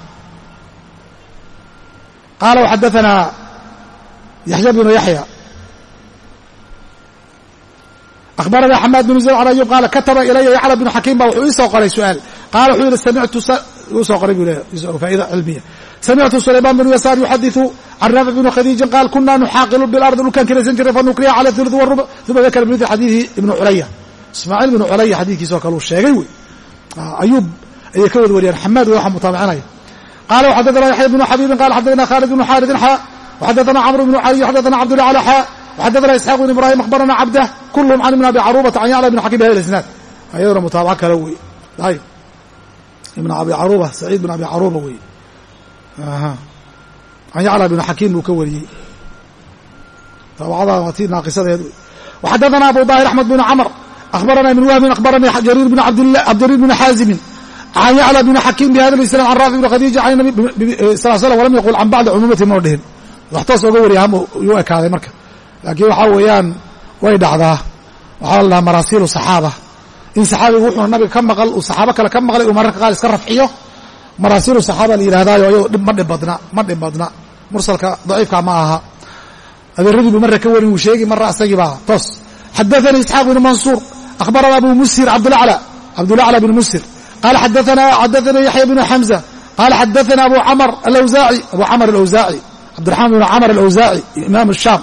qaala waxadaanaa yaxya bnu yaxya akhbarana xamaad bnu zayd can ayub qaala kataba ilaya yacla bnu xakiim baa wuxuu ii soo qoray su'aal qaala wuxuu yidhi samictu uu soo qoray buu leeya faa'ida cilmiya samictu sulaymaan bnu yasaar yuxadiثu can raafic bni khadiijin qaal kuna nuxaaqilu bilardi dhulkaan kiraysan jiray fanukriya cala uluث wrubuc uma dakara bimili xadiiثi ibnu culaya ismaaciil bnu culaya xadiidkiisoo kale uu sheegay wey ayuub ayay ka wad wariyaan xamaad wey waxa mutaabicinaya qala وxadثna yaحya بن xabيbi qala xadثna khالد بن xاriثin xا وxadثna cمر بن عalي xadثna cبdالله على xا وxadثna isحاq بن ibrahim akhbarana cabdah kulهm can ibn abi caruبata can yعlى بn xakim bhada isnaad ayaduna mutaabaco kale wey ayb ibn abi caruba saciid bn abi caruba wey can yaclى bn xakiim buu ka wariyey taabacada waa tii naaqisadeed وxadثna abu ظاhir أحmed بن cmr akhbarana ibn wahbin akhbarani jariir bn cabdiriir bn xaazimi can yaclى bn xakiim bhada isnad can raafic bn khadiija can nabi sal slam walam yaqul can bacdi cumuumati mau dhihin wax toos oga wariya ham yuu ekaaday marka laakiin waxaa weeyaan way dhacdaa waxaa la dhahaa maraasiilu saxaaba in saxaabigu wuxuu nabiga ka maqal uu saxaabo kale ka maqlay uu mararka qaar iska rafciyo maraasiilu saxaaba la yidhahdaayo ayado ma dhib badna ma dhib badna mursalka daciifka ma aha adeeradii buu marra ka warin wuu sheegi marra asagii baa toos xadaanii isxaaq bn mansuur akhbarana abu musir cabdulacla cabdulacla bn musir qala xadaana yaxya bnu xamza qala xadaana abu camr alawsaaci abu camr alawsaaci cabdiraxmaan bn camr alawsaaci imaam shaam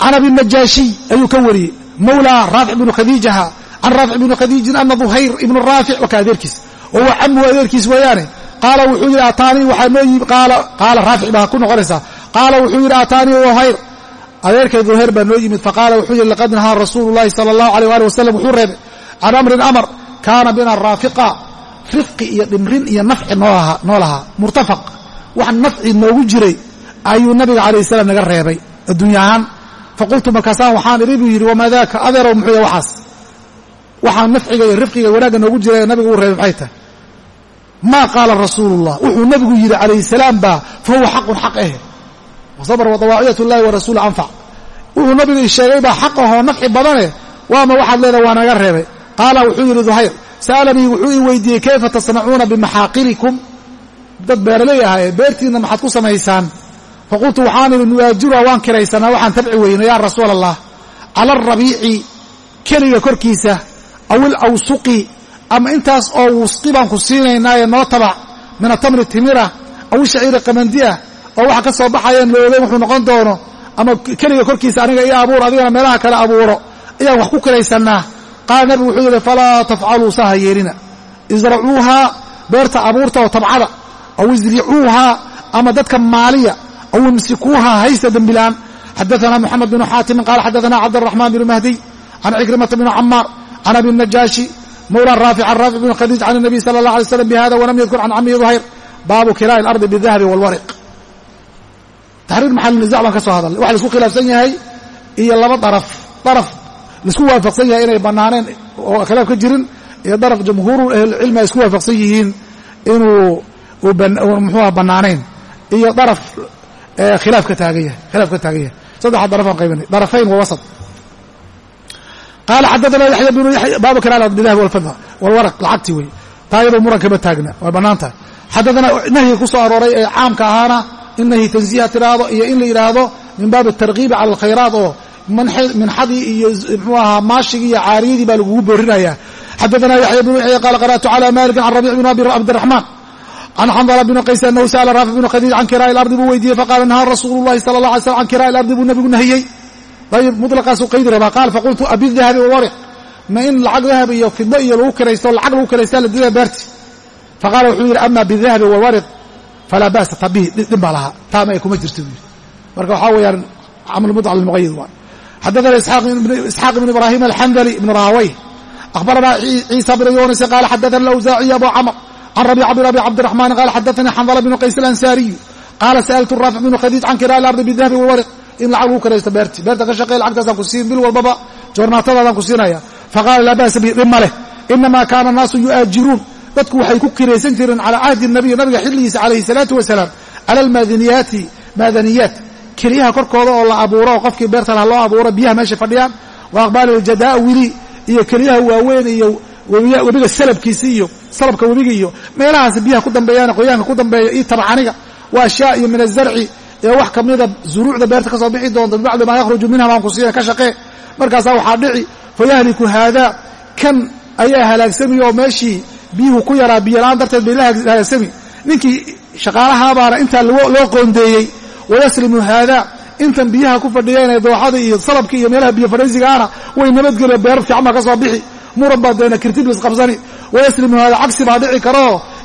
can abi najaashiy ayuu ka wariyey mawlaa raafic bnu khadiijaha can raafic bni khadiijin ana duhayr ibnu raafic waa ka adeerkiis oo waa camuhu adeerkiis weeyaane qaala wuxuu yidhi ataanii waxaa noo yimi qaala raafic baa ku noqonaysaa qaala wuxuu yidhi ataanii duhayr adeerkay duhayr baa noo yimid faqaala wuxuu yidhi laqad nahaa rasuulu llahi sala allahu aleyh ali wasalam wuxuu reebay can amrin amar kaana bina raafiqa rifqi iyo dhimrin iyo nafci noo lahaa murtafaq. Wax nafci noogu jiray ayuu nabiga calayh salaam naga reebay adduunya ahaan. Faqultu markaasaan waxaan idhi buu yidhi wamaa daaka muxuu yahay waxaas? Waxaa nafciga iyo rifqiga wanaagga noogu jiray ee nabiga uu reebay maxay tahay? Maa qaala rasuulullah. Wuxuu nabigu yidhi calayhi salaam baa fa huwa xaqun xaq eh. Wasabr wadawaaciyat llahi wa anfac wuxuu nabiga ii sheegay baa xaq ahoo nafci badane waama waxaad leedaha waa naga reebay qaala wuxuu yidhi duhayr sa'alanii wuxuu ii weydiiyey kayfa tasnacuuna bimaxaaqirikum dad beeraley ahaye beertiinna maxaad ku samaysaan? Faqultu waxaan idhi nuwaajirha waan kiraysanaa waxaan tabci weyno yaa rasuula allah cala alrabiici keliga korkiisa aw ilawsuqi ama intaas oo wusqi baan ku siinaynaaye noo tabac min atamri timira aw ishaciiri qamandiah oo waxa ka soo baxayaan la ogeyn wuxuu noqon doono ama keliga korkiisa aniga io abuur adigana meelaha kale abuuro ayaan wax ku kiraysannaa qaala nabigu wuxuu yidhi falaa tafcaluu saha yeelina. Isracuuhaa beerta abuurta oo tabcada aw isricuuhaa ama dadka maaliya aw imsikuuhaa haysta dembilaan. Xadaana moxamed binu xaatimin qaala xadaana cabdiraxmaan binu mahdiy can cikrimata bni camaar can abi najaashi mawla raafic an raafic bn khadiij can nabiy sala allah alay slam bihada walam yadkur can camihi duhayr baabu kilaa'i alardi bidahabi walwariq. Taxriir maxalinizac baan ka soo hadalnay. Waxa la isku khilaafsan yahay iyo laba daraf daraf la isku waafaqsan yahay inay bannaaneen oo khilaaf ka jirin iyo daraf jamhuuru ahlilcilmi ay isku waafaqsan yihiin inuu muxuuha bannaanayn iyo daraf khilaaf ka taagan yahay khilaaf ka taagan yahay. Saddexa darafaan qaybinay darafayn wa wasat. Qaala xadaana yaxya yaya baabu kiraala bidahabi walfidda walwaraq lacagti wey taa iyadoo muran kama taagna way bannaan tahay xadaana nahyi ku arooray ee caamka ahaana in nahyi tansiiha tiraahdo iyo in la yidhaahdo min baabi atarkiibi cala alkhayraat oo minxadii iyo mxuu ahaa maashigii iyo caariyadii baa lagugu boorinayaa xadaanaa yaxya bn yaxya qaala qara'tu cala malikin can rabiic bn abi cabdiraxmaan can xandla bn qays anahu sa'ala raafic bn khadiij can kiraa'i lardi buu weydiiyey faqaala nahaa rasuulu lahi sala la alay slam can kirai lardi buu nabigu nahiyey. Ayib mutlaqaasuu qaydi rabaa. Qaala faqultu abidahabi wawarc ma in lacag dahab iyo fiddo iyo lagu kiraysto lacag lagu kiraysta ladidaa baarti faqaala wuxuu yidhi ama bidahabi wawariq falaa ba'sa ta dhin baa lahaa. Taama ay kuma jirta buu marka waxaa weeyaan camal mudca lilmuqayid waay xadaana isxaaq ibn ibrahim alxandali ibn rahawey akhbaranaa ciisa bn yunis qaala xadaana awsaaciy abu camr can rabiica bn abi cabdiraxmaan qaala xadaanii xandala bnu qays alansaariyu qaala sa'altu raafic bnu khadiij can kiraa'i alardi bidahabi walwariq in lacag lagu karaysto beerti beerta ka shaqey lacagtaasaan ku siin bil walbaba joornaatadaadaan ku siinaya faqaala laa ba'sa bi dhib ma leh inamaa kaana annaasu yu'aajiruun dadku waxay ku kiraysan jireen calaa cahdi nabiy nabiga xilligiisa calayhi salaatu wasalaam cala almaadaniyaati maadaniyaat keliyaha korkooda oo la abuuro oo qofkii beerta laha loo abuuro biyaha meeshay fadhiyaan wa aqbaali aljadaa'wili iyo keliyaha waaweyn iyo webiga salabkiisi iyo salabka webiga iyo meelahaas biyaha ku dambeeyaan qoyaanka ku dambeeya iyo tabcaniga wa ashyaa iyo min azarci ee wax ka mida zuruucda beerta ka soo bixi doonta bibacdi maa yakhruju minha baan ku siina ka shaqee. Markaasaa waxaa dhici fayahliku haadaa kan ayaa halaagsami oo meeshii biyuhu ku yaraa biyola-aan darteed bay la halaagsami ninkii shaqaalahabaana intaa loo qoondeeyey wayaslimu haadaa intan biyaha ku fadhiyeen ee dooxada iyo salabka iyo meelaha biyo fadhaysigaana way nabadgelyo beer fiican baa ka soo bixi muran baa deena kirtiblis qabsani wayaslimu haadaa cagsi baa dhici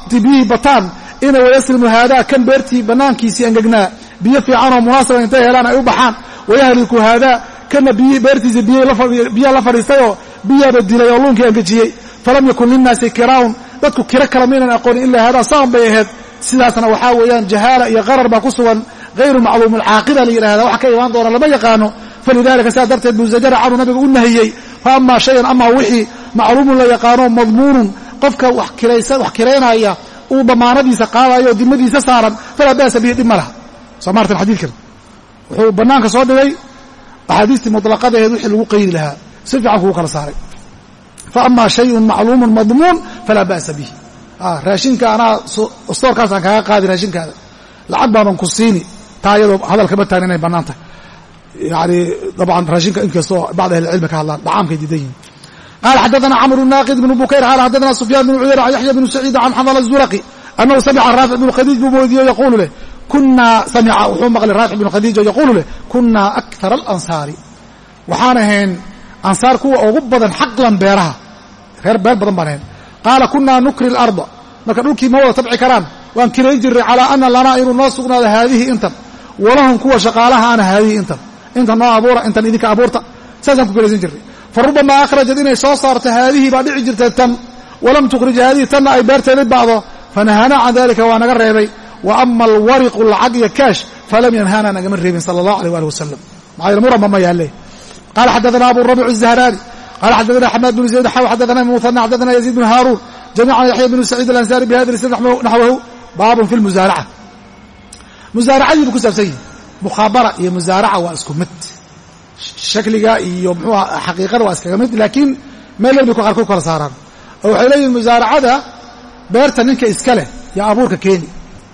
intii biyihii bataan ina wayaslimu haadaa kan beertii bannaankiisii angegnaa biyo fiicanoo munaasaba intay helaan ay u baxaan wayahliku haadaa kana beertiisa biyaa la fadhiistayoo biyaaba dilay oo luunkii angejiyey falam yakun linnaasi kiraa'un dadku kiro kala maynan aqoonin ilaa haadaa saan bay ahayd sidaasna waxaa weeyaan jahaala iyo qarar baa ku sugan hayru macluum alcaaqila la yidhahda wax ka imaan doona lama yaqaano falidalika sidaa darteed buu zajara canhu nabiga u nahiyey fa amaa shayan amaa wixii macluumun la yaqaano madmuunun qofka wax kiraynaya uu damaanadiisa qaadayo oo dimadiisa saaran falaa ba'sa bihi dhib ma laha soo maartan xadiidkan wuxuu bannaanka soo dhigay axaadiistii muطlaqadaheed wixii lagu qaydi lahaa si fiican kugu kala saaray fa amaa shayun macluumun madmuun falaa ba'sa bihi raashinka anaa stoorkaasaan kaaga qaadi raashinkaada lacag baaban ku siini taa iyadoo hadalkama taagna inay bannaan tahay. Yani dabcan raashinka inkastoo bacd ahli cilmi ka hadlaan dhacaamkay diidan yihiin qala xadaana camr naaqid bnu bukayr qaala xadaana sufyaan bnu cuyayr can yaxya bnu saciid can xandala zuraqi annahu samica raafic bnu khadiij buu moodiyo yaquulu leh kunaa samica wuxuu maqlay raafic bnu khadiij oo yaquulu leh kunaa akthara alansaari. Waxaan ahayn ansaar kuwa ugu badan xaqlan beeraha reer beer badan baan ahayn. Qaala kunaa nukri alarda. Marka dhulkii ma wada tabci karaan waan kirayn jirnay calaa ana lanaa inuu noo sugnaado haadihi intan walahum kuwa shaqaalaha ana intan. Intan noo abuura intan idinka abuurta. Saasaan ku kalaysan jirnay. Fa rubamaa inay soo saarto haadihii baa dhici jirtay tan. Walam tukhrij haadihi tanna ay beerteedii bacdo fanahanaa can dalika waa naga reebay. Wa ama alwariqu lacag iyo kaash falam yanhana nagama reebin sala allah aleh waalih wasalam maxaa yeel muranba ma yaalle qala xadaana abu rabic الzahraani qala xadaana xamaad bn zayd xaw xadaana muhana xadaana yaziid bn haaruun jamican yaxya bn saciid alansaari bihadi isnad naxwahu baabun fi lmusaaraca musaaracadii bu ku saabsan yihi mukhaabara iyo musaaraca waa isku mid. Shakliga iyo mxuuha xaqiiqada waa iskaga mid laakiin meel walbay ku qaarkood kala saaraan. Oo waxay leeyihiin musaaracada beerta ninka iska leh yaa abuurka keeni.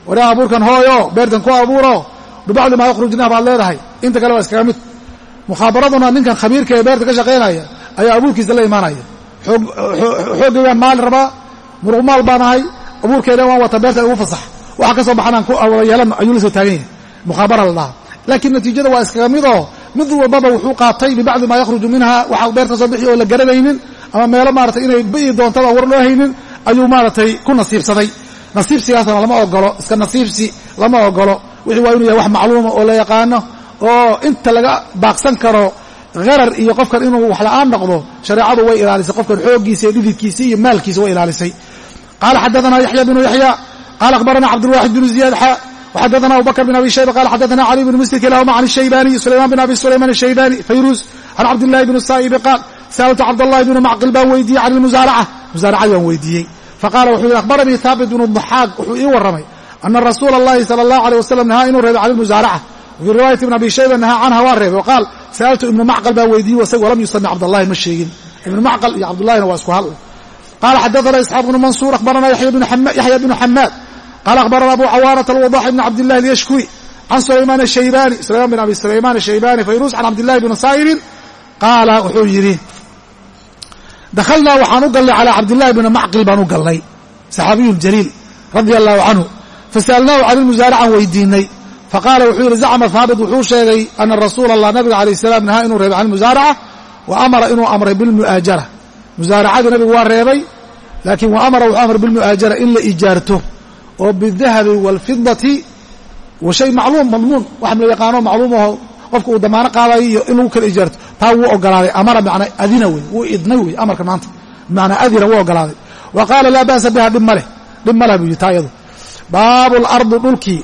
Waraa abuurkan hooyo beertan ku abuuro. Bibacdi maa yakhrujnah baad leedahay. Inta kale waa iskaga mid. Mukhaabaraduna ninkan khabiirka ee beerta ka shaqaynaya ayaa abuurkiisa la imaanaya. Xoogaygaan maali rabaa muruqmaal baan ahay abuurkeeda waan wata beerta ugu fasax waxa ka soo baxanaan wada yeelan ayuu la soo taagan yahay. Mukhaabara la dhahaa laakiin natiijada waa iskaga midoo mid walbaba wuxuu qaatay bibacdi maa yakhruju minha waxa beerta soo bixi oo la garanaynin ama meelo maaratay inay bi'i doontada war loo haynin ayuu maaratay ku nasiibsaday. Nasiibsigaasna lama ogolo iska nasiibsi lama ogolo wixii waa inuu yahay wax macluuma oo la yaqaano oo inta laga baaqsan karo harar iyo qofkan inuu wax la'aan noqdo shareecadu way ilaalisay. Qofkan xooggiisa iyo dhididkiisa iyo maalkiisa way ilaalisay. Qaala xadaana yaxya bnu yaxya qala akhbarana cabdulwaxid binu ziyaad xadana abubakr bn abi shayba qala xadana cali bn musli kilahuma can shaybaniy sulayman bn abi sulayman shaybani fayruz can cabdillahi bn saa'ibi qaal sa'altu cabdallahi bnu macqil baan weydiiyey can lmusaaraca musaaracadii waan weydiiyey faqala wuxuu yihi akhbaranii haabit bnu duxaaq wuxuu ii warramay ana rasuula allahi sala allahu aleyh wasalam nahaa inuu reebay can lmusaaraca wafii riwaayati bni abi shayba nahaa canha waa reebay oo qaal sa'altu ibnu macqal baan weydiiyey isaga walam yusami cabdallahi ma sheegin ibnu macqal iyo cabdulahina waa isku hal qala xadaana isxaaq bnu mansuur akhbarana yaxya bnu xamaad qala akhbarana abu cawaanata alwadax ibn cabdillahi alyashkuri can sulaymaan ashaybani sulaymaan bin abi sulaymaan ashaybani fayrus can cabdillahi bni saa'ibin qaala wuxuu yidhi dakhalnaa waxaan u galnay calaa cabdillahi bni macqil baan u galnay saxaabiyun jaliil radia allahu canhu fasa'alnaahu can ilmusaaracan weydiinay faqaala wuxuu yidhi zacma haabit wuxuu sheegay ana rasuula allah nabiga alayh salaam nahaa inuu reebay can ilmusaaraca wa amara inuu amray bilmu'aajara musaaracadii nabigu waa reebay laakiin wa amara wuxuu amray bilmu'aajara in la ijaarto oo bidahabi waalfidati wa shay macluum madmuun wax la yaqaano macluumaho qofka uu damaano qaadayo iyo in lagu kala ijaarto. Taa wuu ogolaaday amara macnaa adina wey wuu idnay wey amarka maanta. Bimacnaa adina wuu ogolaaday. Wa qaala laa ba'sa biha dhib maleh dhib maleh buu yidhi taa iyadu baabu lardi dhulkii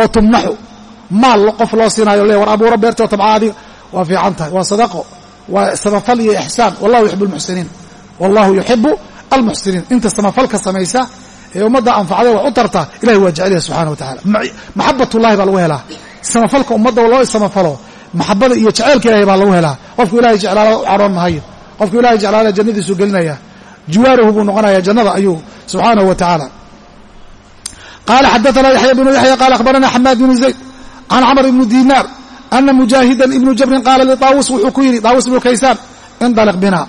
oo tumnaxu maal qof loo siinaayo le war abuuro beertoo tabca adiga waa fiican tahay waa sadaqo waa samafal iyo ixsaan wallahu yuxibu almuxsiniin wallahu yuxibu almuxsiniin inta samafalka samaysa ee ummadda anfacday wax u tarta ilahay waa jecelyaha subxana wa tacala maxabatullahi baa lagu helaa. Samafalka ummadda loo samafalo maxabada iyo jaceylka ilahay baa lagu helaa. Qofku ilahay jeclaala u mahayo qofku ilahay jeclaala jannadiisu gelinaya. Jiwaaruhu buu noqonaya jannada ayuu subxaanahu wa tacaala. Qaala xadaana yaxya bnu yaxya qaala akhbarana xamaad bnu zayd can camr ibni dinaar ana mujaahidan ibnu jabrin qaala lidaawus wuxuu ku yidhi daawus ibnu kaysaan indaliq bina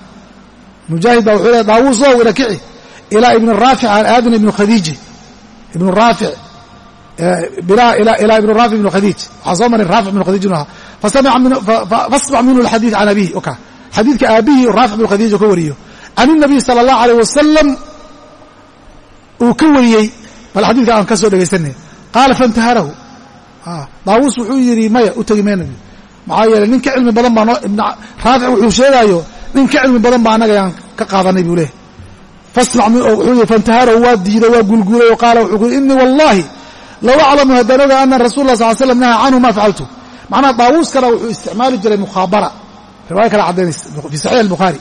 mujaahid baa wuxuu leey daawus ow ila kici ilaa ibni raafic aan aadina ibnu khadiiji ibnu raafic ilaa ibnu raafic ibnu khadiij waxaa soo maray raafic ibnu khadiij inu ahaa fasmac minhu alxadiid can abihi oka xadiidka aabihii raafic ibnu khadiij oo ka wariyo can inabiy sala allahu alayh wasalam uu ka wariyey bal xadiidka aan ka soo dhegaysanay qaala faintaharahu daawuus wuxuu yidhi maya u tegi mayna maxaa yeeley nin ka cilmi badan baa raafic wuxuu sheegaayo nin ka cilmi badan baa annaga aan ka qaadanay buu leehay faintaharahu waa diiday waa gulguulay oo qaala wuxuu ku yidhi innii wallahi low aclamu haddaan oga ana rasul lah sal slam nahaa canhu ma facaltu macnaha daawuuskana wuxuu isticmaali jiray mukhaabara. Riwaaya kale caddaynaysa fi saxiix albukhaari.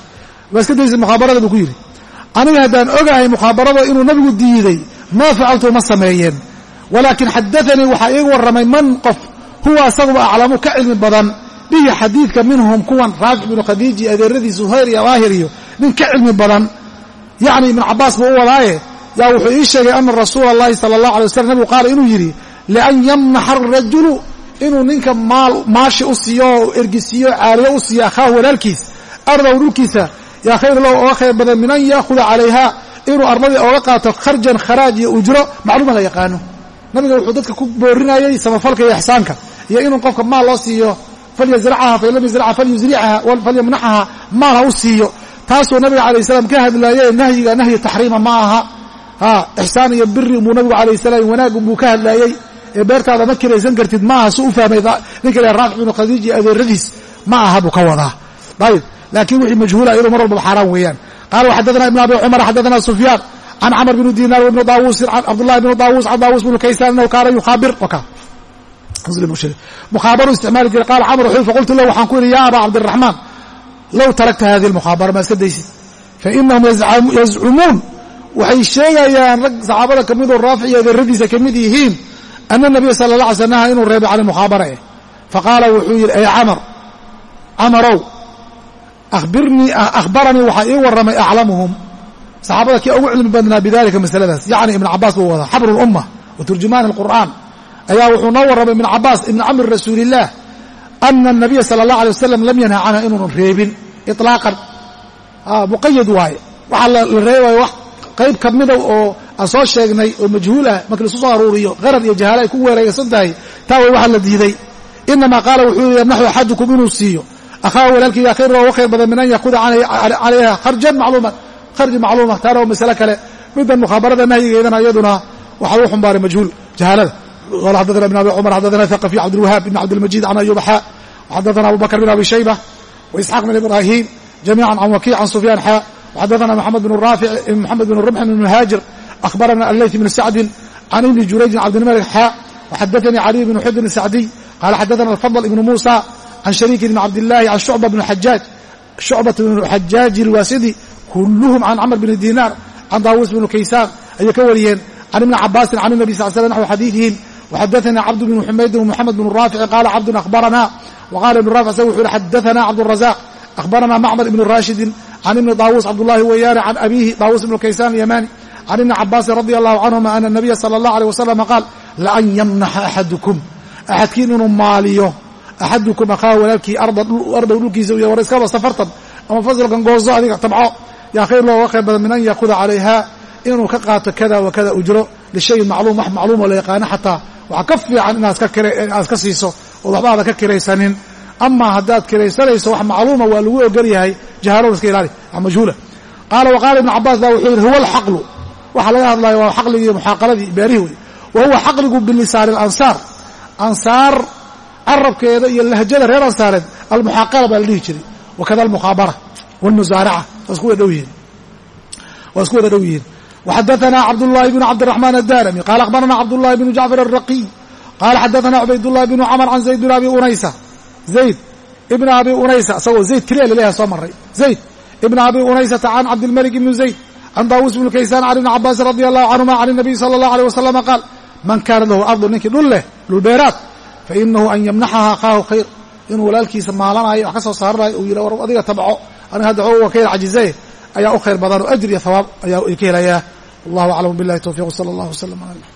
Waa iska daysa mukhaabarada buu ku yidhi. Aniga haddaan ogahay mukhaabarada inuu nabigu diiday maa facaltu ma sameeyeen. Walaakin xadaanii waxaa iiga warramay man qof huwa asaguba aclamu ka cilmi badan bihi xadiidka minhum kuwan raafic binu khadiiji adeeradiisu hayr iyo daahir iyo nin ka cilmi badan yacni ibnu cabbaas buu u wadaaye yaa wuxuu ii sheegay ana rasuula allahi sala allah alay waslam nabigu qaala inuu yidhi lian yamnaxa arajulu inuu ninka maal maashi u siiyo oo ergisiiyo caaliyo u siiyo akhaahu walaalkiis ardow dhulkiisa yaa khayr lahu oga khayr badan min an yaahuda calayha inuu ardadii ooga qaato kharjan kharaaj iyo ujro macluuma la yaqaano. Nabiga wuxuu dadka ku boorinayey samafalka iyo ixsaanka iyo inuu qofka maal loo siiyo falyazracaha fain lam yazracha falyusricaha falyamnaxaha u siiyo taasuu nabiga calayh salaam ka hadlaye nahyiga nahyi taxriima ma aha ha ixsaan iyo biri buu nabigu calayh salaam wanaaggun buu ka hadlaayey ee beertaada ma kiraysan kartid ma aha su u fahmay ninka la binu khadiij adeeradiis ma aha buu ka wadaa ayib laakiin wixii majhuula iyadu mar walbaba xaaraan weeyaan qaala waxadadana ibn abi cumar xadadana sufyaan can camr bni dinar wibni daawuusin can cabdullahi bni daawuus can daawuus bni kaysaan inahu kaana yukhaabir waka mukhaabaru isticmaali jiray. Qaala camr wuxuu faqultu lahu waxaan ku yidhi ya aba cabdiraxmaan low tarakta hadihi almukhaabara ma iska daysid? Fainahum yazcumuun waxay sheegayaan rag saxaabada ka midoo raafic iyo adeeradiisa ka mid yihiin ana nabiya sala la alay sl naha inuu reebay can ilmukhaabara eh. Faqaala wuxuu yidhi ey camar camarow ahbirnii akhbaranii waxaa ii warramay aclamuhum. Saxaabada kii ugu cilmi badnaa bidalika masaladaas. Yacni ibn cabaas buu wadaa xabru lumma wa alqur'aan ayaa wuxuu noo warramay ibn cabaas ibni camri rasuuliillah ana anabiya sala allah alay wasalam lam yanha canha inuunan reebin iطlaaqan muqayad waaye. Waxaa la reebayo wax qayb ka mida oo aan soo sheegnay oo majhuul ah markii lasu soo aruuriyo qarar iyo jahaale ay ku weeraysan tahay taa way waxaa la diiday. Inamaa qaala wuxuu yidhi yamnaxu axadukum inuu siiyo. Akhaahu walaalkiiga khayr uga khayr badan min an yakuda calayha kharjan macluuman kharji macluuma taana waa masale kale. Middan mukhabarada nahyigeedana iyaduna waxaa u xumbaaray majhuul jahaalada qala xadadana ibn abi cumar xadadana thaqafi cabdilwahaab ibn cabdilmajid can ayuba xaa waxadadana abu bakr bn abi shayba waisxaaq bn ibrahim jamiican can wakiic can sufyaan xaa waxadadana maxamed bn raafic moxamed bn rumx bn muhaajir akhbarana alleyt bn sacdin can ibni jurayjin cabdilmalik xaa waxadanii caliy bn xudrin sacdiy qaala xadadana alfadl ibn muusa can shariik bn cabdillahi can shucba bn xajaaj shucbat bn xajaaji alwaasidi kulluhum can camr bni dinaar can daawuus bn kaysaan ayay ka wariyeen can ibni cabaasin can nabi sal slam naxw xadiidihim وxadaثna cabd بن xumaydin ومxamed بن raafici qaala cabdun akhbarana وqala ibn raafic isaga wuxu uhi xadaثna cabdالrazaq akhbarana macmar ibn rashidin can ibni daawuus cabdullahi weeyaane can abiihi daawuus ibn kaysaan alyamani can ibni cabaasin radi allahu canهuma ana الnabiya salى اllah alيه waslama qaal laan yamnaxa axadukum axadkiin inuu maaliyo axadukum akhaa walaalkii ardow dhulkiisa u war iskaba safartan ama fasilkan gooso adiga tabco yaa khayr looga khayr badan min an yaakuda calayha inuu ka qaato kada wa kada ujro lishayin macluum wax macluumoo la yaqaano xataa waxaa ka fiican inaad ka siiso ood waxba aada ka kiraysanin. Amaa haddaad kiraysanayso wax macluuma waa lagu ogol yahay jahalona iska ilaali majhuula. Qaala wa qaala ibnu cabaas baa wuxuu yidhi huwa alxaqlu. Waxaa laga hadlaya waa xaqligii muxaaqaladii beerihi wey wa huwa xaqligu bilisaani alansaar. Ansaar carabkeeda iyo lahjada reer ansaareed almuxaaqala baa la dhihi jiray. Wakada almukhaabara wاlmusaaraca waa isku wada dhow yihiin waa isku wada dhow yihiin وxadثna cبdاللhi بن cبدالرحمن الdاrمي qال أخبرna cبداللhi بن جعفر الرقي qال xadثna عubaydاللhi بن cمر عن زayd بن abi unaysa زayd بن abi unaysa isagoo zayd keliya laleeyahay soo maray zayd بن abi unaysةa عن cabdالملك بن زayd عن dاwuس بن kaysان عن iبن cabاsi رضي الله عنهma عن النبي صلى الله عليه وسلم qاal man kana lahu arضu ninkii dhul leh dhulbeeraad fainahu an ymnaxaha akhaahu khayr inuu walaalkiisa maalanayo wax ka soo saaranayo uu yidha war adiga tabco aniga hadda wa ka yar cajizaye ayaa u khayr badan oo ajr iyo hawaab ayaa ka helayaa wallahu aclam billahi towfiq sala allah wslam ala